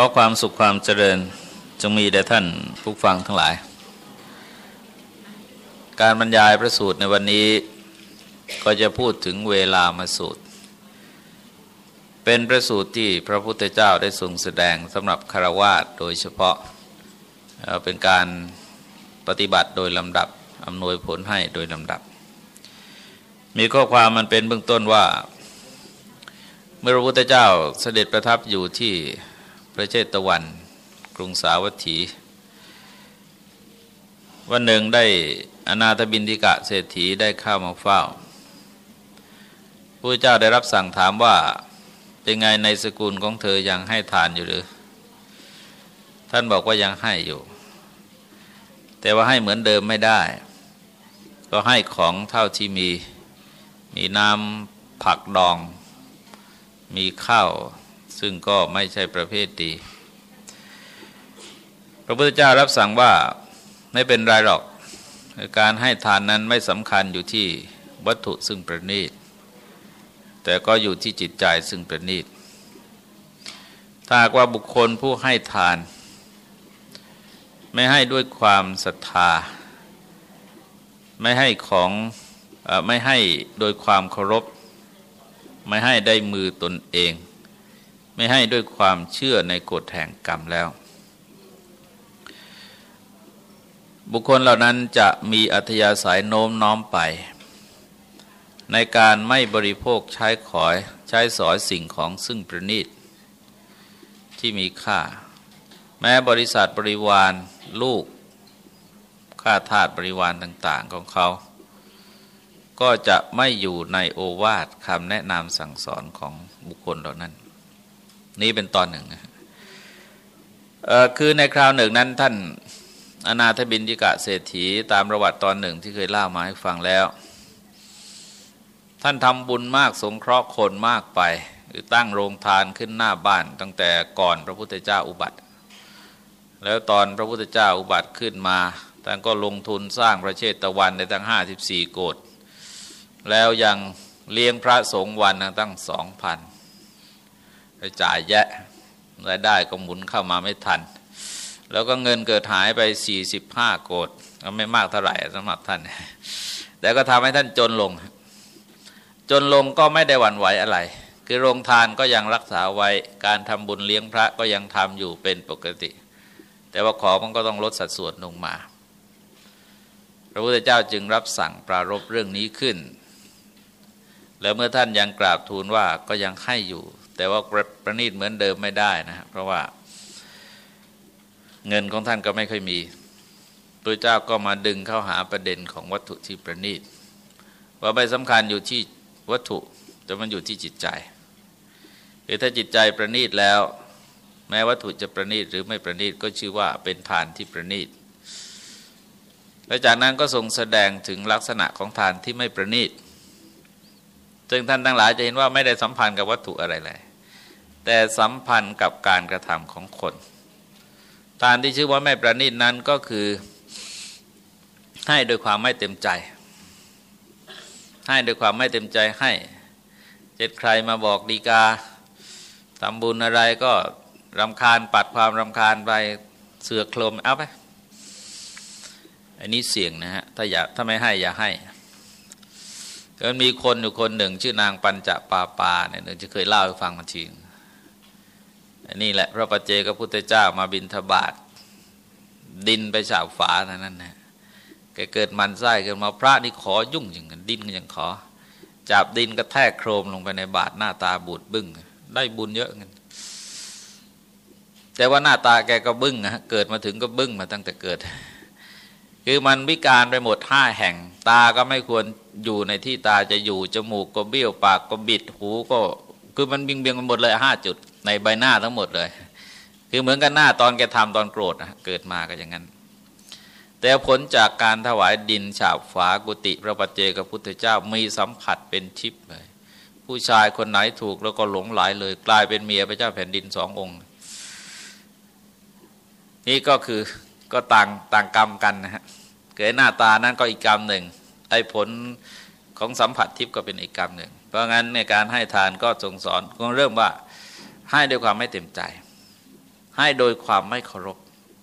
ขอความสุขความเจริญจงมีแด่ท่านผู้ฟังทั้งหลาย การบรรยายพระสูตรในวันนี้ก็จะพูดถึงเวลามาสูตร เป็นพระสูตรที่พระพุทธเจ้าได้ทรงแสดงสำหรับคารวาสโดยเฉพาะเป็นการปฏิบัติโดยลำดับอำนวยผลให้โดยลำดับ มีข้อความมันเป็นเบื้องต้นว่า เมื่อพระพุทธเจ้าเสด็จประทับอยู่ที่ ระเจตวัน กรุงสาวัตถี วันหนึ่งได้อนาถบินทิกะเศรษฐีได้เข้ามาเฝ้าพระเจ้าได้รับสั่งถามว่าเป็นไงในสกุลของเธอยังให้ทานอยู่หรือ ท่านบอกว่ายังให้อยู่ แต่ว่าให้เหมือนเดิมไม่ได้ ก็ให้ของเท่าที่มี มีน้ำผักดอง มีข้าว ซึ่งก็ไม่ใช่ประเภทดี พระพุทธเจ้ารับสั่งว่าไม่เป็นไรหรอก การให้ทานนั้นไม่สำคัญอยู่ที่วัตถุซึ่งประณีต แต่ก็อยู่ที่จิตใจซึ่งประณีต ถ้าว่าบุคคลผู้ให้ทาน ไม่ให้ด้วยความศรัทธา ไม่ให้ของไม่ให้โดยความเคารพ ไม่ให้ได้มือตนเอง ไม่ให้ด้วยความเชื่อในกฎแห่งกรรมแล้ว บุคคลเหล่านั้นจะมีอัธยาศัยโน้มน้อมไป ในการไม่บริโภคใช้ขอยใช้สอยสิ่งของซึ่งประณีตที่มีค่า แม้บริษัทบริวารลูก ค่าทาสบริวารต่าง ๆ ของเขา ก็จะไม่อยู่ในโอวาทคำแนะนำสั่งสอนของบุคคลเหล่านั้น นี้เป็นตอนหนึ่งนะคือในคราวหนึ่งนั้นท่านอนาถบินยิกะเศรษฐีตามประวัติตอนหนึ่งที่เคยเล่ามาให้ฟังแล้ว ท่านทำบุญมากสงเคราะห์คนมากไป หรือตั้งโรงทานขึ้นหน้าบ้าน ตั้งแต่ก่อนพระพุทธเจ้าอุบัติ แล้วตอนพระพุทธเจ้าอุบัติขึ้นมาท่านก็ลงทุนสร้างพระเชตวันในตั้งห้าสิบสี่โกดแล้วยังเลี้ยงพระสงฆ์วันตั้งสองพัน ไปจ่ายแยะรายได้ก็หมุนเข้ามาไม่ทัน แล้วก็เงินเกิดหายไป 45 โกดก็ไม่มากเท่าไหร่สำหรับท่าน แต่ก็ทำให้ท่านจนลง จนลงก็ไม่ได้หวั่นไหวอะไร คือโรงทานก็ยังรักษาไว้ การทำบุญเลี้ยงพระก็ยังทำอยู่เป็นปกติ แต่ว่าขอมันก็ต้องลดสัดส่วนลงมาพระพุทธเจ้าจึงรับสั่งปรารบเรื่องนี้ขึ้น แล้วเมื่อท่านยังกราบทูลว่าก็ยังให้อยู่ แต่ว่าประณีตเหมือนเดิมไม่ได้นะเพราะว่าเงินของท่านก็ไม่ค่อยมีตัวเจ้าก็มาดึงเข้าหาประเด็นของวัตถุที่ประณีตว่าไม่สำคัญอยู่ที่วัตถุแต่มันอยู่ที่จิตใจคือถ้าจิตใจประณีตแล้ว แม้วัตถุจะประณีตหรือไม่ประณีตก็ชื่อว่าเป็นทานที่ประณีตและจากนั้นก็ทรงแสดงถึงลักษณะของทานที่ไม่ประณีตซึ่งท่านทั้งหลายจะเห็นว่าไม่ได้สัมพันธ์กับวัตถุอะไรเลย แต่สัมพันธ์กับการกระทำของคนทานที่ชื่อว่าไม่ประณีตนั้นก็คือให้โดยความไม่เต็มใจ ให้โดยความไม่เต็มใจให้ เจ็ดใครมาบอกดีกาทำบุญอะไรก็รำคาญปัดความรำคาญไปเสือโคลมเอาไปอันนี้เสี่ยงนะฮะถ้าอยากถ้าไม่ให้อย่าให้ก็มีคนอยู่คนหนึ่ง ชื่อนางปัญจปาปาเนี่ยจะเคยเล่าให้ฟังมาทีนี่ นี่แหละ พระปัจเจกพุทธเจ้ามาบินทบาทดินไปฉาบฝานั่นนะแกเกิดมันไส้เกิดมาพระนี่ขอยุ่งอย่างกันดินก็ยังขอ จับดินก็แทกโครมลงไปในบาทหน้าตาบูดบึ้งได้บุญเยอะเงินแต่ว่าหน้าตาแกก็บึ้งนะเกิดมาถึงก็บึ้งมาตั้งแต่เกิด คือมันวิการไปหมดห้าแห่ง ตาก็ไม่ควรอยู่ในที่ตาจะอยู่ จมูกก็เบี้ยวปากก็บิดหูก็ คือมันบิงเบียงไปหมดเลยห้าจุด ในใบหน้าทั้งหมดเลย คือเหมือนกันหน้าตอนแกทำตอนโกรธนะเกิดมาก็อย่างนั้น แต่ผลจากการถวายดินฉาบฝากุฏิพระปัจเจกพุทธเจ้ามีสัมผัสเป็นชิปเลย ผู้ชายคนไหนถูกแล้วก็หลงไหลเลย กลายเป็นเมียพระเจ้าแผ่นดินสององค์ นี่ก็คือก็ต่างต่างกรรมกันนะฮะเกิดหน้าตานั้นก็อีกกรรมหนึ่งไอ้ผลของสัมผัสทิพย์ก็เป็นอีกกรรมหนึ่ง เพราะงั้นในการให้ทานก็ทรงสอนคงเริ่มว่าให้ด้วยความไม่เต็มใจ ให้โดยความไม่เคารพ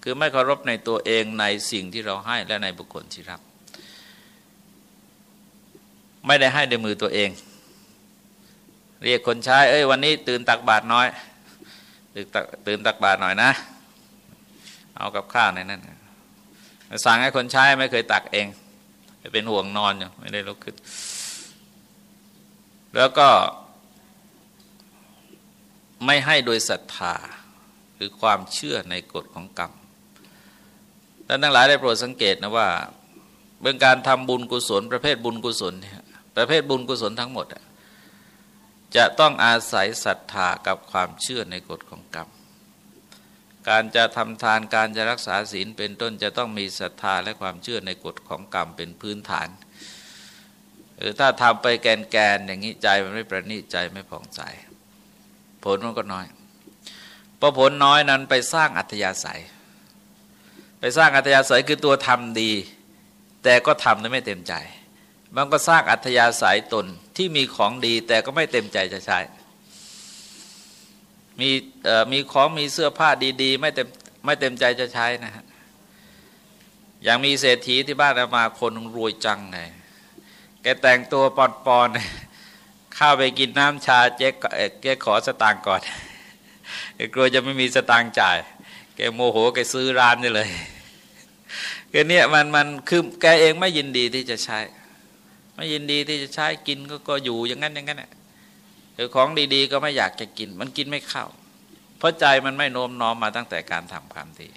คือไม่เคารพในตัวเองในสิ่งที่เราให้และในบุคคลที่รับ ไม่ได้ให้ด้วยมือตัวเอง เรียกคนใช้เอ้ยวันนี้ตื่นตักบาตรน้อยตื่นตักตื่นตักบาตรหน่อยนะ เอากับข้าวในนั้นสั่งให้คนใช้ไม่เคยตักเองเป็นห่วงนอนอยู่ไม่ได้ลุกขึ้น แล้วก็ไม่ให้โดยศรัทธาคือความเชื่อในกฎของกรรมท่านทั้งหลายได้โปรดสังเกตนะว่าเบื้องการทำบุญกุศล ประเภทบุญกุศลเนี่ยประเภทบุญกุศลทั้งหมด จะต้องอาศัยศรัทธากับความเชื่อในกฎของกรรม การจะทำทานการจะรักษาศีลเป็นต้นจะต้องมีศรัทธาและความเชื่อในกฎของกรรมเป็นพื้นฐาน หรือถ้าทำไปแกนแกนอย่างนี้ใจมันไม่ประณีตใจไม่ผ่องใสผลมันก็น้อยพอผลน้อยนั้นไปสร้างอัธยาศัย ไปสร้างอัธยาศัยคือตัวทำดี แต่ก็ทำได้ไม่เต็มใจ มันก็สร้างอัธยาศัยตนที่มีของดีแต่ก็ไม่เต็มใจจะใช้ มีมีของมีเสื้อผ้าดีๆ ไม่เต็มไม่เต็มใจจะใช้นะฮะอย่างมีเศรษฐีที่บ้านมาคนรวยจังไง แกแต่งตัวปอนๆข้าวไปกินน้ำชาเจ๊แกขอสตางค์ก่อนกลัวจะไม่มีสตางค์จ่าย แกโมโหแกซื้อร้านนี่เลยก็เนี่ยมันมันคือแกเองไม่ยินดีที่จะใช้ ไม่ยินดีที่จะใช้กินก็ก็อยู่อย่างนั้นอย่างนั้นคือของดีๆ ก็ไม่อยากจะกิน มันกินไม่เข้า เพราะใจมันไม่โน้มน้อมมาตั้งแต่การทำความดี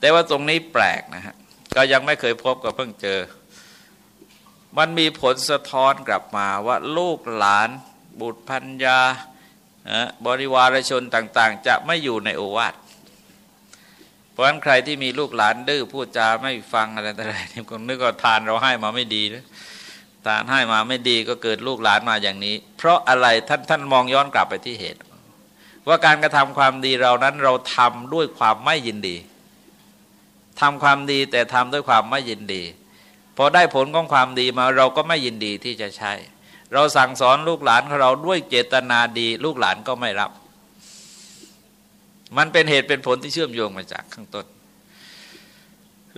แต่ว่าตรงนี้แปลกนะฮะก็ยังไม่เคยพบก็เพิ่งเจอ มันมีผลสะท้อนกลับมาว่าลูกหลาน บุตรพัญญาบริวารชนต่าง ๆ จะไม่อยู่ในโอวาทเพราะฉะนั้นใครที่มีลูกหลานดื้อพูดจาไม่ฟังอะไรต่อะไรนี่คงนึกว่าทานเราให้มาไม่ดีนะทานให้มาไม่ดีก็เกิดลูกหลานมาอย่างนี้ เพราะอะไรท่านท่านมองย้อนกลับไปที่เหตุ ว่าการกระทำความดีเรานั้นเราทำด้วยความไม่ยินดีทำความดีแต่ทำด้วยความไม่ยินดี อได้ผลของความดีมาเราก็ไม่ยินดีที่จะใช้ เราสั่งสอนลูกหลานของเราด้วยเจตนาดี ลูกหลานก็ไม่รับ มันเป็นเหตุเป็นผลที่เชื่อมโยงมาจากข้างต้น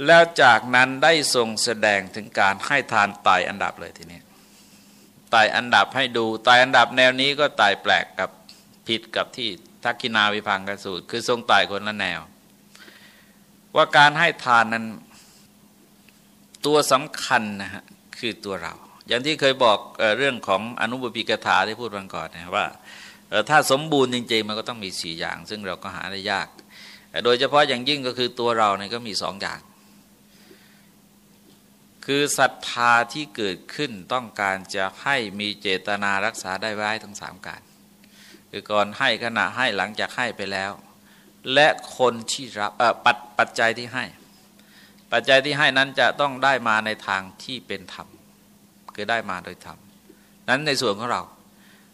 แล้วจากนั้นได้ทรงแสดงถึงการให้ทานตายอันดับเลยทีนี้ตายอันดับให้ดูตายอันดับแนวนี้ก็ตายแปลกกับผิดกับที่ทักกินาวิพังกสูตร คือทรงตายคนละแนว ว่าการให้ทานนั้น ตัวสำคัญนะฮะคือตัวเรา อย่างที่เคยบอกเรื่องของอนุบุปิกถาที่พูดวันก่อนนะว่าถ้าสมบูรณ์จริงๆ มันก็ต้องมีสี่อย่าง ซึ่งเราก็หาได้ยาก โดยเฉพาะอย่างยิ่งก็คือตัวเราเนี่ยก็มีสองอย่าง คือศรัทธาที่เกิดขึ้นต้องการจะให้มีเจตนารักษาได้ไว้ทั้งสามการ คือก่อนให้ขณะให้หลังจากให้ไปแล้ว และคนที่รับปัจปัจจัยที่ให้ ปัจจัยที่ให้นั้นจะต้องได้มาในทางที่เป็นธรรมคือได้มาโดยธรรมนั้นในส่วนของเรา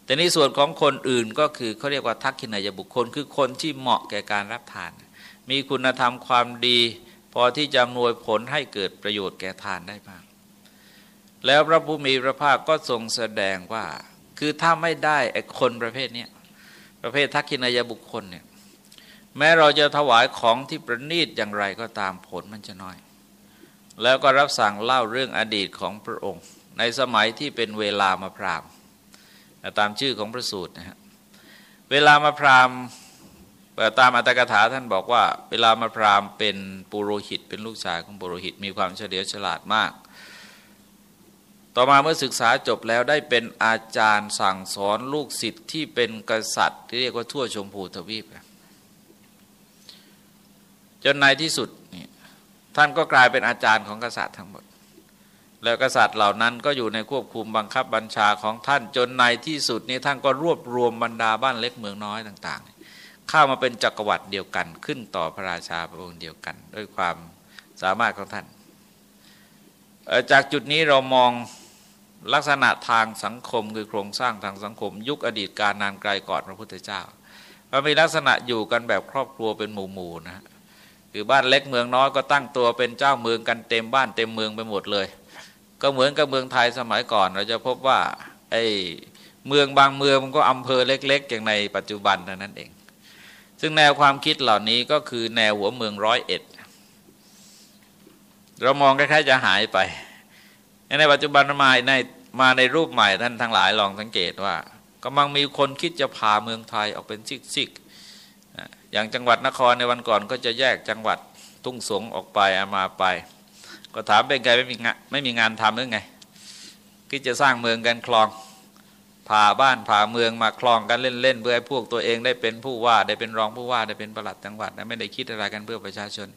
แต่ในส่วนของคนอื่นก็คือเขาเรียกว่าทักขินายบุคคล คือคนที่เหมาะแก่การรับทาน มีคุณธรรมความดี พอที่จะนวยผลให้เกิดประโยชน์แก่ทานได้บ้างแล้วพระผู้มีพระภาคก็ทรงแสดงว่า คือถ้าไม่ได้ไอ้คนประเภทนี้ประเภททักขินายบุคคลเนี่ยแม้เราจะถวายของที่ประณีตอย่างไรก็ตามผลมันจะน้อย แล้วก็รับสั่งเล่าเรื่องอดีตของพระองค์ ในสมัยที่เป็นเวลามาพรามตามชื่อของพระสูตรนะฮะเวลามาพรามตามอัตถกถาท่านบอกว่า เวลามาพรามเป็นปุโรหิต เป็นลูกชายของปุโรหิตมีความเฉลียวฉลาดมาก ต่อมาเมื่อศึกษาจบแล้วได้เป็นอาจารย์สั่งสอนลูกศิษย์ที่เป็นกษัตริย์ ที่เรียกว่าทั่วชมพูทวีปจนในที่สุดนี่ ท่านก็กลายเป็นอาจารย์ของกษัตริย์ทั้งหมด แล้วกษัตริย์เหล่านั้นก็อยู่ในควบคุมบังคับบัญชาของท่านจนในที่สุดนี้ท่านก็รวบรวมบรรดาบ้านเล็กเมืองน้อยต่างๆ เข้ามาเป็นจักรวรรดิเดียวกันขึ้นต่อพระราชาพระองค์เดียวกัน ด้วยความสามารถของท่าน จากจุดนี้เรามองลักษณะทางสังคมคือโครงสร้างทางสังคม ยุคอดีตการนานไกลก่อนพระพุทธเจ้ามันมีลักษณะอยู่กันแบบครอบครัวเป็นหมู่ๆนะ คือบ้านเล็กเมืองน้อยก็ตั้งตัวเป็นเจ้าเมืองกันเต็มบ้านเต็มเมืองไปหมดเลย ก็เหมือนกับเมืองไทยสมัยก่อน เราจะพบว่าไอ้เมืองบางเมืองมันก็อำเภอเล็ก ๆ อย่างในปัจจุบันนั้นเอง ซึ่งแนวความคิดเหล่านี้ก็คือแนวหัวเมืองร้อยเอ็ดเรามองคล้ายๆจะหายไป ในปัจจุบันมาในมาในรูปใหม่ท่านทั้งหลายลองสังเกตว่ากำลังมีคนคิดจะพาเมืองไทยออกเป็นซิกๆ อย่างจังหวัดนครในวันก่อนก็จะแยกจังหวัดทุ่งสงออกไปอามาไป ก็ถามเป็นไงไม่มีงานไม่มีงานทำหรือไงคิดจะสร้างเมืองกันคลองพาบ้านพาเมืองมาคลองกันเล่นๆเพื่อให้พวกตัวเองได้เป็นผู้ว่าได้เป็นรองผู้ว่าได้เป็นประหลัดจังหวัดไม่ได้คิดอะไรกันเพื่อประชาชน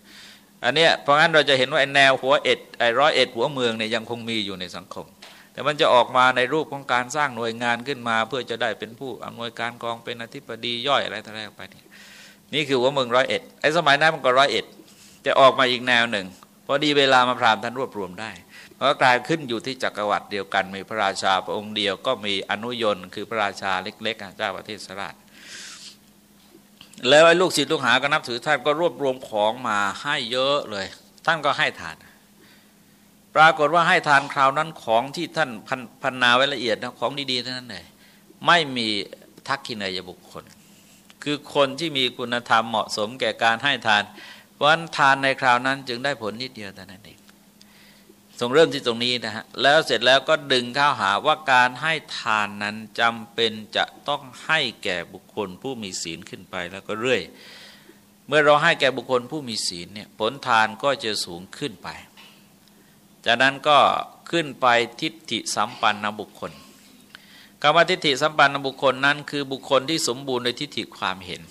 อันเนี้ยเพราะงั้นเราจะเห็นว่าแนวหัวเอ็ดไอ้ร้อยเอ็ดหัวเมืองเนี่ยยังคงมีอยู่ในสังคม แต่มันจะออกมาในรูปของการสร้างหน่วยงานขึ้นมา เพื่อจะได้เป็นผู้อำนวยการกองเป็นอธิบดีย่อยอะไรต่ออะไรไปนี่ นี่คือหัวเมืองร้อยเอ็ดไอ้สมัยนั้นมันก็ร้อยเอ็ดจะออกมาอีกแนวหนึ่งพอดีเวลามาพรามท่านรวบรวมได้ก็กลายขึ้นอยู่ที่จักรวรรดิเดียวกัน มีพระราชาพระองค์เดียวก็มีอนุยนคือพระราชาเล็กๆเจ้าประเทศสราชแล้วไอ้ลูกศิษย์ลูกหาก็นับถือท่านก็รวบรวมของมาให้เยอะเลย ท่านก็ให้ทาน ปรากฏว่าให้ทานคราวนั้นของที่ท่านพันนาไว้ละเอียดนะของดีๆทั้งนั้นเลยไม่มีทักขินายบุคคล คือคนที่มีคุณธรรมเหมาะสมแก่การให้ทาน เพราะทานในคราวนั้นจึงได้ผลนิดเดียวแต่นั้นเองทรงเริ่มที่ตรงนี้นะฮะแล้วเสร็จแล้วก็ดึงเข้าหาว่าการให้ทานนั้นจำเป็นจะต้องให้แก่บุคคลผู้มีศีลขึ้นไปแล้วก็เรื่อย เมื่อเราให้แก่บุคคลผู้มีศีลเนี่ยผลทานก็จะสูงขึ้นไป จากนั้นก็ขึ้นไปทิฏฐิสัมปันนบุคคล คำว่าทิฏฐิสัมปันนบุคคลนั้น คือบุคคลที่สมบูรณ์ในทิฏฐิความเห็น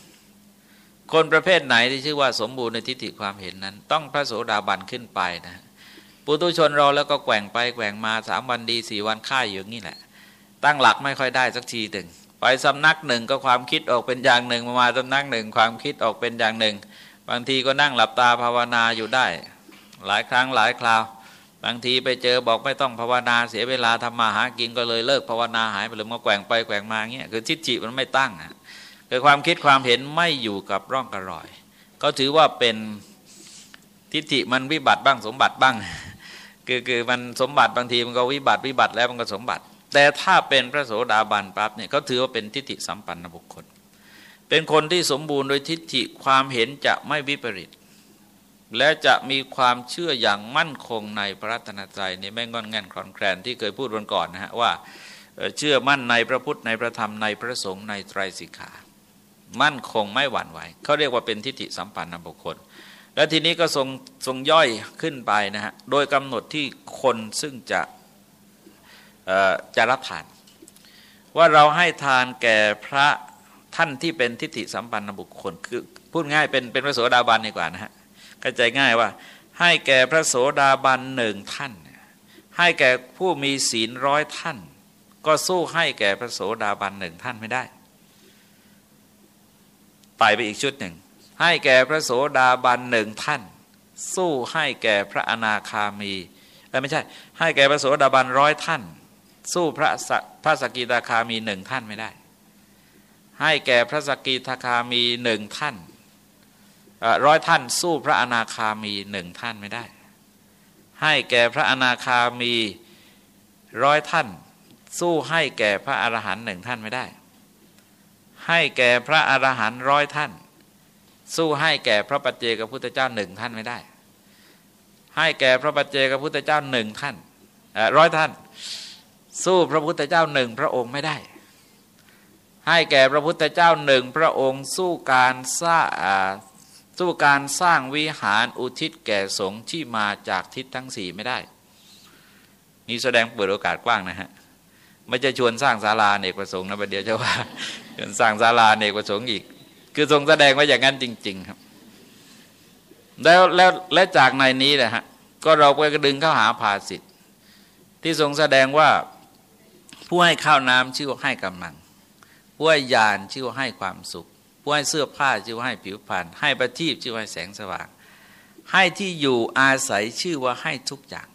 คนประเภทไหนที่ชื่อว่าสมบูรณ์ในทิฏฐิความเห็นนั้น ต้องพระโสดาบันขึ้นไปนะปุถุชนราแล้วก็แกว่งไปแกว่งมาสามวันดีสี่วันค่ายอย่างนี้แหละ ตั้งหลักไม่ค่อยได้สักทีถึงไปสำนักหนึ่งก็ความคิดออกเป็นอย่างหนึ่งมาสำนักหนึ่งความคิดออกเป็นอย่างหนึ่ง บางทีก็นั่งหลับตาภาวนาอยู่ได้ หลายครั้งหลายคราว บางทีไปเจอบอกไม่ต้องภาวนาเสียเวลาทำมาหากินก็เลยเลิกภาวนาหายไปเลยมาแกว่งไปแกว่งมาเงี้ยคือทิฏฐิมันไม่ตั้งคือความคิดความเห็นไม่อยู่กับร่องกระรอย ก็ถือว่าเป็นทิฏฐิมันวิบัติบ้างสมบัติบ้าง คือคือมันสมบัติบางทีมันก็วิบัติวิบัติแล้วมันก็สมบัติ แต่ถ้าเป็นพระโสดาบันปั๊บเนี่ยเขาถือว่าเป็นทิฏฐิสัมปันนบุคคล เป็นคนที่สมบูรณ์โดยทิฏฐิความเห็นจะไม่วิปริต และจะมีความเชื่ออย่างมั่นคงในพระรัตนตรัยนี่ไม่งอนแง่นคลอนแคลนที่เคยพูดวันก่อนนะฮะว่าเชื่อมั่นในพระพุทธในพระธรรมในพระสงฆ์ในไตรสิกขา มั่นคงไม่หวั่นไหวเขาเรียกว่าเป็นทิฏฐิสัมปันนบุคคล แล้วทีนี้ก็ทรงทรงย่อยขึ้นไปนะฮะโดยกำหนดที่คนซึ่งจะจะรับทาน ว่าเราให้ทานแก่พระท่านที่เป็นทิฏฐิสัมปันนบุคคล คือพูดง่ายเป็นเป็นพระโสดาบันดีกว่านะฮะ เข้าใจง่ายว่า ให้แก่พระโสดาบันหนึ่งท่าน ให้แก่ผู้มีศีลร้อยท่าน ก็สู้ให้แก่พระโสดาบันหนึ่งท่านไม่ได้ไปไปอีกชุดหนึ่ง ให้แก่พระโสดาบันหนึ่งท่าน สู้ให้แก่พระอนาคามีไม่ใช่ ให้แก่พระโสดาบันร้อยท่าน สู้พระพระสกิทาคามีหนึ่งท่านไม่ได้ ให้แก่พระสกิทาคามีหนึ่งท่าน ร้อยท่านสู้พระอนาคามีหนึ่งท่านไม่ได้ ให้แก่พระอนาคามีร้อยท่าน สู้ให้แก่พระอรหันต์หนึ่งท่านไม่ได้ ให้แก่พระอรหันต์ร้อยท่าน สู้ให้แก่พระปัจเจกพุทธเจ้าหนึ่งท่านไม่ได้ ให้แก่พระปัจเจกพุทธเจ้าหนึ่งท่านร้อยท่าน สู้พระพุทธเจ้าหนึ่งพระองค์ไม่ได้ให้แก่พระพุทธเจ้าหนึ่งพระองค์สู้การสร้าง สู้การสร้างวิหารอุทิศแก่สงฆ์ที่มาจากทิศทั้งสี่ไม่ได้ นี่แสดงเปิดโอกาสกว้างนะฮะไม่จะชวนสร้างศาลาเอกประสงค์นะประเดี๋ยวจะว่าชวนสร้างศาลาเอกประสงค์อีก คือทรงแสดงว่าอย่างนั้นจริง ๆ ครับ แล้วแล้วและจากในนี้แหละฮะก็เราไปกระดึงเข้าหาภาสิทธิ์ที่ทรงแสดงว่าผู้ให้ข้าวน้ำชื่อว่าให้กำลังผู้ให้ยานชื่อว่าให้ความสุข ผู้ให้เสื้อผ้าชื่อว่าให้ผิวพรรณให้ประทีปชื่อว่าแสงสว่าง ให้ที่อยู่อาศัยชื่อว่าให้ทุกอย่าง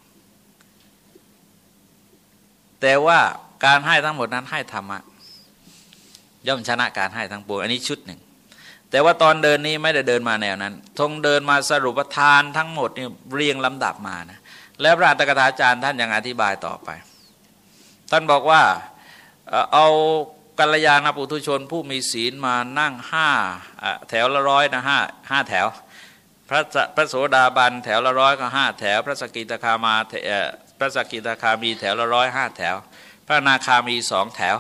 แต่ว่าการให้ทั้งหมดนั้นให้ธรรมะย่อมชนะการให้ทั้งปวงอันนี้ชุดหนึ่ง แต่ว่าตอนเดินนี้ไม่ได้เดินมาแนวนั้น ทงเดินมาสรุปทานทั้งหมดนี่เรียงลำดับมานะแล้วพระอัตถกถาจารย์ท่านยังอธิบายต่อไป ท่านบอกว่าเอา กัลยาณปุถุชนผู้มีศีลมานั่งห้าแถวละร้อยนะห้าห้าแถว พระพระโสดาบันแถวละร้อยก็ห้าแถว พระสกิตาคามาพระสกิตาคามีแถวละร้อยห้าแถว พระนาคามีสองแถว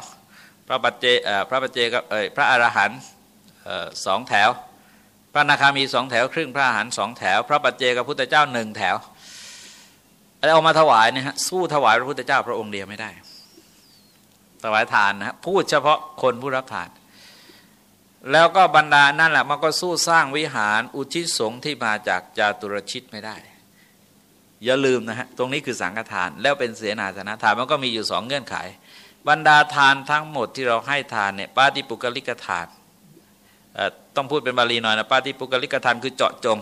พระปัจเจพระปัจเจกับพระอรหันต์สองแถว พระนาคามีสองแถว ครึ่งพระอรหันต์สองแถว พระปัจเจกับพุทธเจ้าหนึ่งแถวเอามาถวายเนี่ยฮะสู้ถวายพระพุทธเจ้าพระองค์เดียวไม่ได้ ถวายทานนะพูดเฉพาะคนผู้รับทาน แล้วก็บรรดานั่นแหละมันก็สู้สร้างวิหารอุทิศสงฆ์ที่มาจากจาตุรชิตไม่ได้ อย่าลืมนะฮะตรงนี้คือสังฆทาน แล้วเป็นเสนาสนะทานมันก็มีอยู่สองเงื่อนไข บรรดาทานทั้งหมดที่เราให้ทานเนี่ยปาติปุกลิกทานต้องพูดเป็นบาลีหน่อยนะปาติปุกลิกทานคือเจาะจง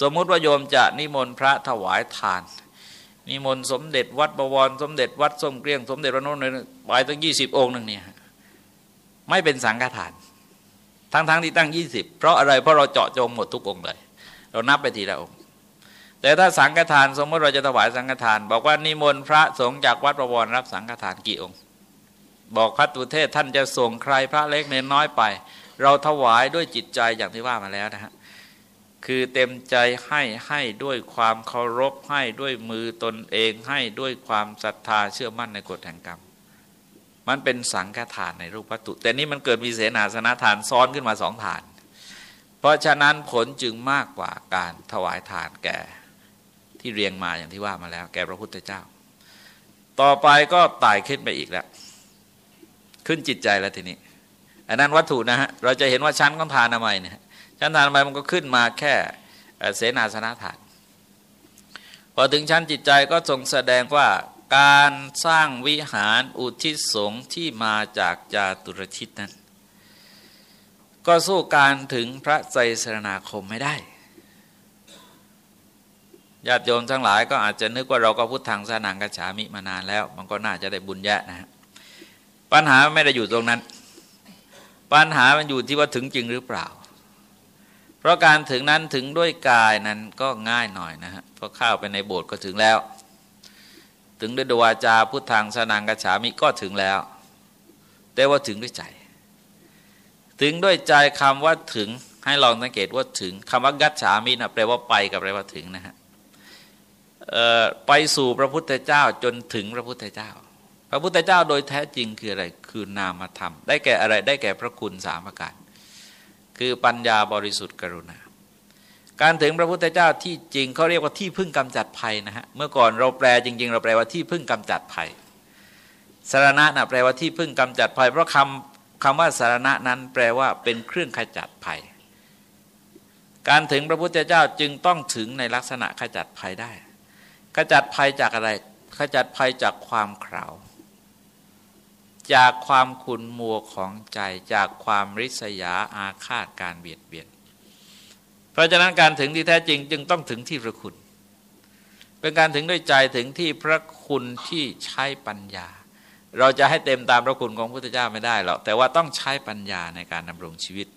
สมมุติว่าโยมจะนิมนต์พระถวายทาน นิมนต์สมเด็จวัดบวร สมเด็จวัดส้มเกลี้ยง สมเด็จวัดโน้นไปตั้งยี่สิบองค์หนึ่งเนี่ยไม่เป็นสังฆทาน ทั้งๆทที่ตั้งยี่สิบเพราะอะไรเพราะเราเจาะจงหมดทุกองค์เลย เรานับไปทีละองค์แต่ถ้าสังฆทานสมมติเราจะถวายสังฆทาน บอกว่านิมนต์พระสงฆ์จากวัดประวรรับสังฆทานกี่องค์ บอกพระตุเทศท่านจะส่งใครพระเล็กเน้นน้อยไป เราถวายด้วยจิตใจอย่างที่ว่ามาแล้วนะฮะ คือเต็มใจให้ให้ด้วยความเคารพให้ด้วยมือตนเองให้ด้วยความศรัทธาเชื่อมั่นในกฎแห่งกรรม มันเป็นสังฆทานในรูปวัตถุ แต่นี่มันเกิดมีเสนาสนะทานซ้อนขึ้นมาสองฐาน เพราะฉะนั้นผลจึงมากกว่าการถวายทานแก่ที่เรียงมาอย่างที่ว่ามาแล้ว แก่พระพุทธเจ้า ต่อไปก็ไต่ขึ้นไปอีกแล้ว ขึ้นจิตใจแล้วทีนี้อันนั้นวัตถุนะฮะเราจะเห็นว่าชั้นของทานอะไรเนี่ย ชั้นทานไปมันก็ขึ้นมาแค่เสนาสนะทานพอถึงชั้นจิตใจก็ทรงแสดงว่าการสร้างวิหารอุทิศสงฆ์ที่มาจากจาตุรชิตนั้น ก็สู้การถึงพระใจสรนาคมไม่ได้ญาติโยมทั้งหลายก็อาจจะนึกว่าเราก็พุทธังสนังกัจฉามิมานานแล้ว มันก็น่าจะได้บุญแยะนะฮะปัญหาไม่ได้อยู่ตรงนั้น ปัญหามันอยู่ที่ว่าถึงจริงหรือเปล่า เพราะการถึงนั้นถึงด้วยกายนั้นก็ง่ายหน่อยนะฮะเพราะเข้าไปในโบสถ์ก็ถึงแล้ว ถึงด้วยดวาจาพุทธังสนังกัจฉามิก็ถึงแล้ว แต่ว่าถึงด้วยใจ ถึงด้วยใจคำว่าถึงให้ลองสังเกตว่าถึงคำว่ากัจฉามินะแปลว่าไปกับแปลว่าถึงนะฮะไปสู่พระพุทธเจ้าจนถึงพระพุทธเจ้า พระพุทธเจ้าโดยแท้จริงคืออะไรคือนามธรรม ได้แก่อะไรได้แก่พระคุณสามประการ คือปัญญาบริสุทธิ์กรุณา การถึงพระพุทธเจ้าที่จริงเขาเรียกว่าที่พึ่งกำจัดภัยนะฮะเมื่อก่อนเราแปลจริง ๆ เราแปลว่าที่พึ่งกำจัดภัยสารณะนะแปลว่าที่พึ่งกำจัดภัย เพราะคำคำว่าสารณะนั้นแปลว่าเป็นเครื่องขจัดภัย การถึงพระพุทธเจ้าจึงต้องถึงในลักษณะขจัดภัยได้ ขจัดภัยจากอะไร ขจัดภัยจากความข่าว จากความขุนมัวของใจจากความริษยาอาฆาตการเบียดเบียน เพราะฉะนั้นการถึงที่แท้จริงจึงต้องถึงที่พระคุณ เป็นการถึงด้วยใจถึงที่พระคุณที่ใช้ปัญญา เราจะให้เต็มตามพระคุณของพระพุทธเจ้าไม่ได้หรอกแต่ว่าต้องใช้ปัญญาในการดำรงชีวิต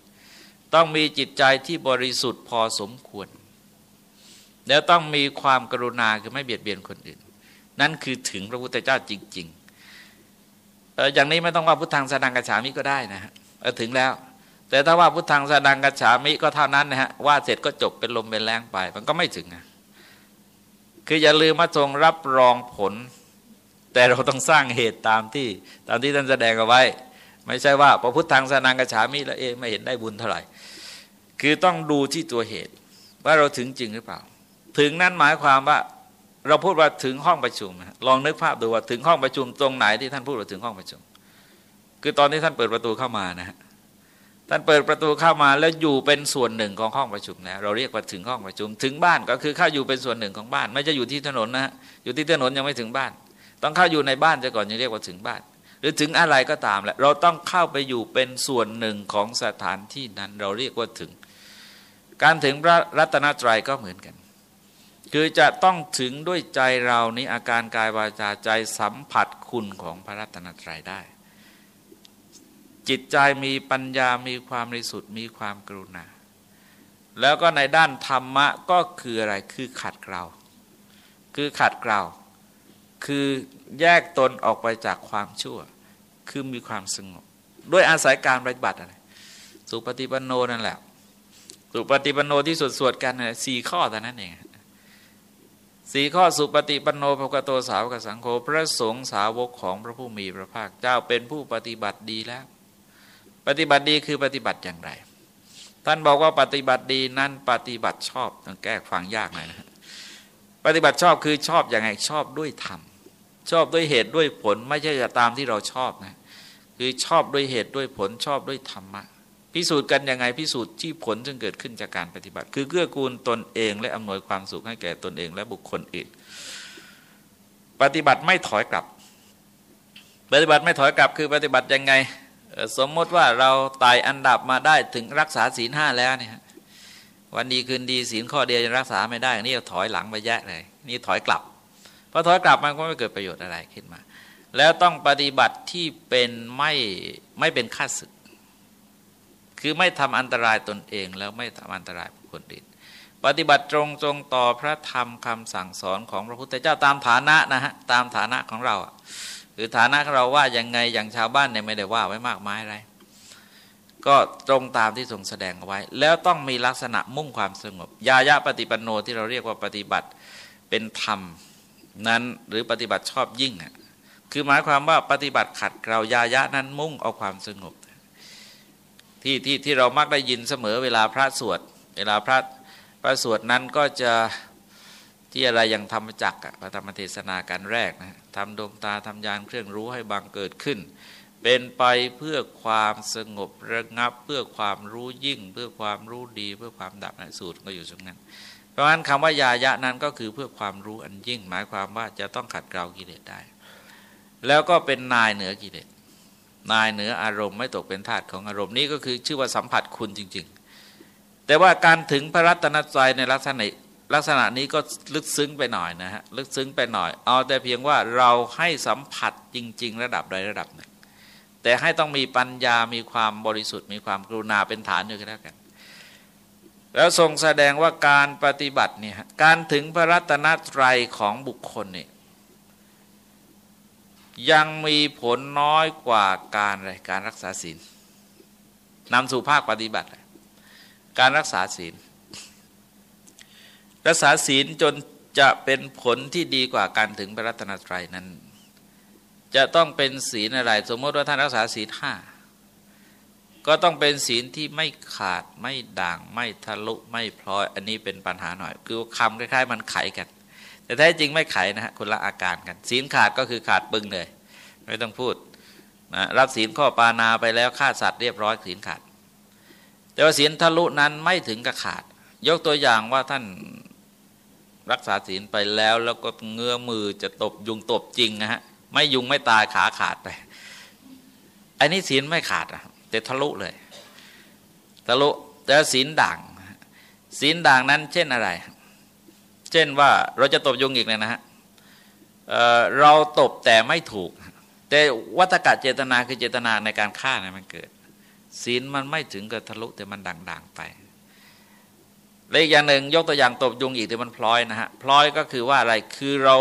ต้องมีจิตใจที่บริสุทธิ์พอสมควร แล้วต้องมีความกรุณาคือไม่เบียดเบียนคนอื่น นั่นคือถึงพระพุทธเจ้าจริง ๆ อย่างนี้ไม่ต้องว่าพุทธังสดังกัจฉามิก็ได้นะฮะถึงแล้ว แต่ถ้าว่าพุทธังสดังกัจฉามิก็เท่านั้นนะฮะว่าเสร็จก็จบเป็นลมเป็นแรงไป มันก็ไม่ถึงนะคืออย่าลืมมาทรงรับรองผล แต่เราต้องสร้างเหตุตามที่ตามที่ท่านแสดงเอาไว้ ไม่ใช่ว่าพอพุทธังสดังกัจฉามิแล้วเองไม่เห็นได้บุญเท่าไหร่ คือต้องดูที่ตัวเหตุ ว่าเราถึงจริงหรือเปล่า ถึงนั้นหมายความว่า เราพูดว่าถึงห้องประชุม ลองนึกภาพดูว่าถึงห้องประชุมตรงไหนที่ท่านพูดว่าถึงห้องประชุม คือตอนที่ท่านเปิดประตูเข้ามานะฮะท่านเปิดประตูเข้ามาแล้วอยู่เป็นส่วนหนึ่งของห้องประชุมแล้วเราเรียกว่าถึงห้องประชุม ถึงบ้านก็คือเข้าอยู่เป็นส่วนหนึ่งของบ้าน ไม่จะอยู่ที่ถนนนะฮะอยู่ที่ถนนยังไม่ถึงบ้าน ต้องเข้าอยู่ในบ้านจะก่อนจะเรียกว่าถึงบ้าน หรือถึงอะไรก็ตามแหละเราต้องเข้าไปอยู่เป็นส่วนหนึ่งของสถานที่นั้น เราเรียกว่าถึง การถึงพระรัตนตรัยก็เหมือนกัน คือจะต้องถึงด้วยใจเรานี้อาการกายวาจาใจสัมผัสคุณของพระรัตนตรัยได้ จิตใจมีปัญญามีความริสุทธิ์มีความกรุณา แล้วก็ในด้านธรรมะก็คืออะไรคือขัดเกลาคือขัดเกลาคือแยกตนออกไปจากความชั่ว คือมีความสงบด้วยอาศัยการปฏิบัติอะไรสุปฏิปันโนนั่นแหละสุปฏิปันโนที่สวดสวดกันสี่ข้อแต่นั้นเอง สี่ข้อสุปฏิปันโนภกโตสาวกสังโฆพระสงฆ์สาวกของพระผู้มีพระภาคเจ้าเป็นผู้ปฏิบัติดีแล้ว ปฏิบัติดีคือปฏิบัติอย่างไร ท่านบอกว่าปฏิบัติดีนั้นปฏิบัติชอบต้องแก้ฟังยากหน่อยนะปฏิบัติชอบคือชอบอย่างไงชอบด้วยธรรมชอบด้วยเหตุด้วยผลไม่ใช่จะตามที่เราชอบนะคือชอบด้วยเหตุด้วยผลชอบด้วยธรรมะ พิสูจน์กันยังไงพิสูจน์ที่ผลจึงเกิดขึ้นจากการปฏิบัติ คือเกื้อกูลตนเองและอำนวยความสุขให้แก่ตนเองและบุคคลอื่น ปฏิบัติไม่ถอยกลับ ปฏิบัติไม่ถอยกลับคือปฏิบัติยังไง สมมติว่าเราตายอันดับมาได้ถึงรักษาศีลห้าแล้วเนี่ยวันดีคืนดีศีลข้อเดียวยังรักษาไม่ได้นี่ถอยหลังไปแยะเลย นี่ถอยกลับพอถอยกลับมันก็ไม่เกิดประโยชน์อะไรขึ้นมา แล้วต้องปฏิบัติที่เป็นไม่ไม่เป็นข้าศึก คือไม่ทำอันตรายตนเอง แล้วไม่ทำอันตรายคนอื่นปฏิบัติตรงตรงต่อพระธรรมคำสั่งสอนของพระพุทธเจ้าตามฐานะนะฮะตามฐานะของเราคือฐานะของเราว่ายังไงอย่างชาวบ้านเนี่ยไม่ได้ว่าไว้มากมายอะไร ก็ตรงตามที่ทรงแสดงเอาไว้ แล้วต้องมีลักษณะมุ่งความสงบ ยายะปฏิปันโนที่เราเรียกว่าปฏิบัติเป็นธรรมนั้นหรือปฏิบัติชอบยิ่งอะคือหมายความว่าปฏิบัติขัดเกลายายะนั้นมุ่งเอาความสงบ ที่ที่ที่เรามักได้ยินเสมอเวลาพระสวด เวลาพระพระสวดนั้นก็จะที่อะไรอย่างธรรมจักพระธรรมเทศนาการแรกนะทำดวงตาทำยานเครื่องรู้ให้บังเกิดขึ้น เป็นไปเพื่อความสงบระงับเพื่อความรู้ยิ่ง เพื่อความรู้ดีเพื่อความดับในสูตรก็อยู่ตรงนั้น เพราะฉะนั้นคำว่ายายะนั้นก็คือเพื่อความรู้อันยิ่ง หมายความว่าจะต้องขัดเกลากิเลสได้ แล้วก็เป็นนายเหนือกิเลส นายเหนืออารมณ์ไม่ตกเป็นทาสของอารมณ์นี่ก็คือชื่อว่าสัมผัสคุณจริง ๆ แต่ว่าการถึงพระรัตนตรัยในลักษณะลักษณะนี้ก็ลึกซึ้งไปหน่อยนะฮะลึกซึ้งไปหน่อย เอาแต่เพียงว่าเราให้สัมผัสจริง ๆ ระดับใดระดับหนึ่งแต่ให้ต้องมีปัญญามีความบริสุทธิ์มีความกรุณาเป็นฐานอยู่ก็แล้วกัน แล้วทรงแสดงว่าการปฏิบัติเนี่ยการถึงพระรัตนตรัยของบุคคลเนี่ย ยังมีผลน้อยกว่าการอะไรการรักษาศีลนำสู่ภาคปฏิบัติ การรักษาศีล รักษาศีลจนจะเป็นผลที่ดีกว่าการถึงพระรัตนตรัยนั้น จะต้องเป็นศีลอะไร สมมติว่าท่านรักษาศีลห้าก็ต้องเป็นศีลที่ไม่ขาดไม่ด่างไม่ทะลุไม่พลอย อันนี้เป็นปัญหาหน่อย คือคำคล้าย ๆ มันไขกัน แต่แท้จริงไม่ไขนะฮะคนละอาการกัน ศีลขาดก็คือขาดปึงเลย ไม่ต้องพูดนะรับศีลข้อปานาไปแล้วฆ่าสัตว์เรียบร้อยศีลขาด แต่ว่าศีลทะลุนั้นไม่ถึงกับขาด ยกตัวอย่างว่าท่านรักษาศีลไปแล้วแล้วก็เงื้อมือจะตบยุงตบจริงนะฮะไม่ยุงไม่ตายขาขาดไป อันนี้ศีลไม่ขาดอะแต่ทะลุเลย ทะลุแต่ศีลด่างศีลด่างนั้นเช่นอะไร เช่นว่าเราจะตบยุงอีกเลยนะฮะเเราตบแต่ไม่ถูก แต่วัตกะเจตนาคือเจตนาในการฆ่านะมันเกิด ศีลมันไม่ถึงกับทะลุแต่มันด่างๆไปและอีกอย่างหนึ่งยกตัวอย่างตบยุงอีกแต่มันพลอยนะฮะพลอยก็คือว่าอะไรคือเรา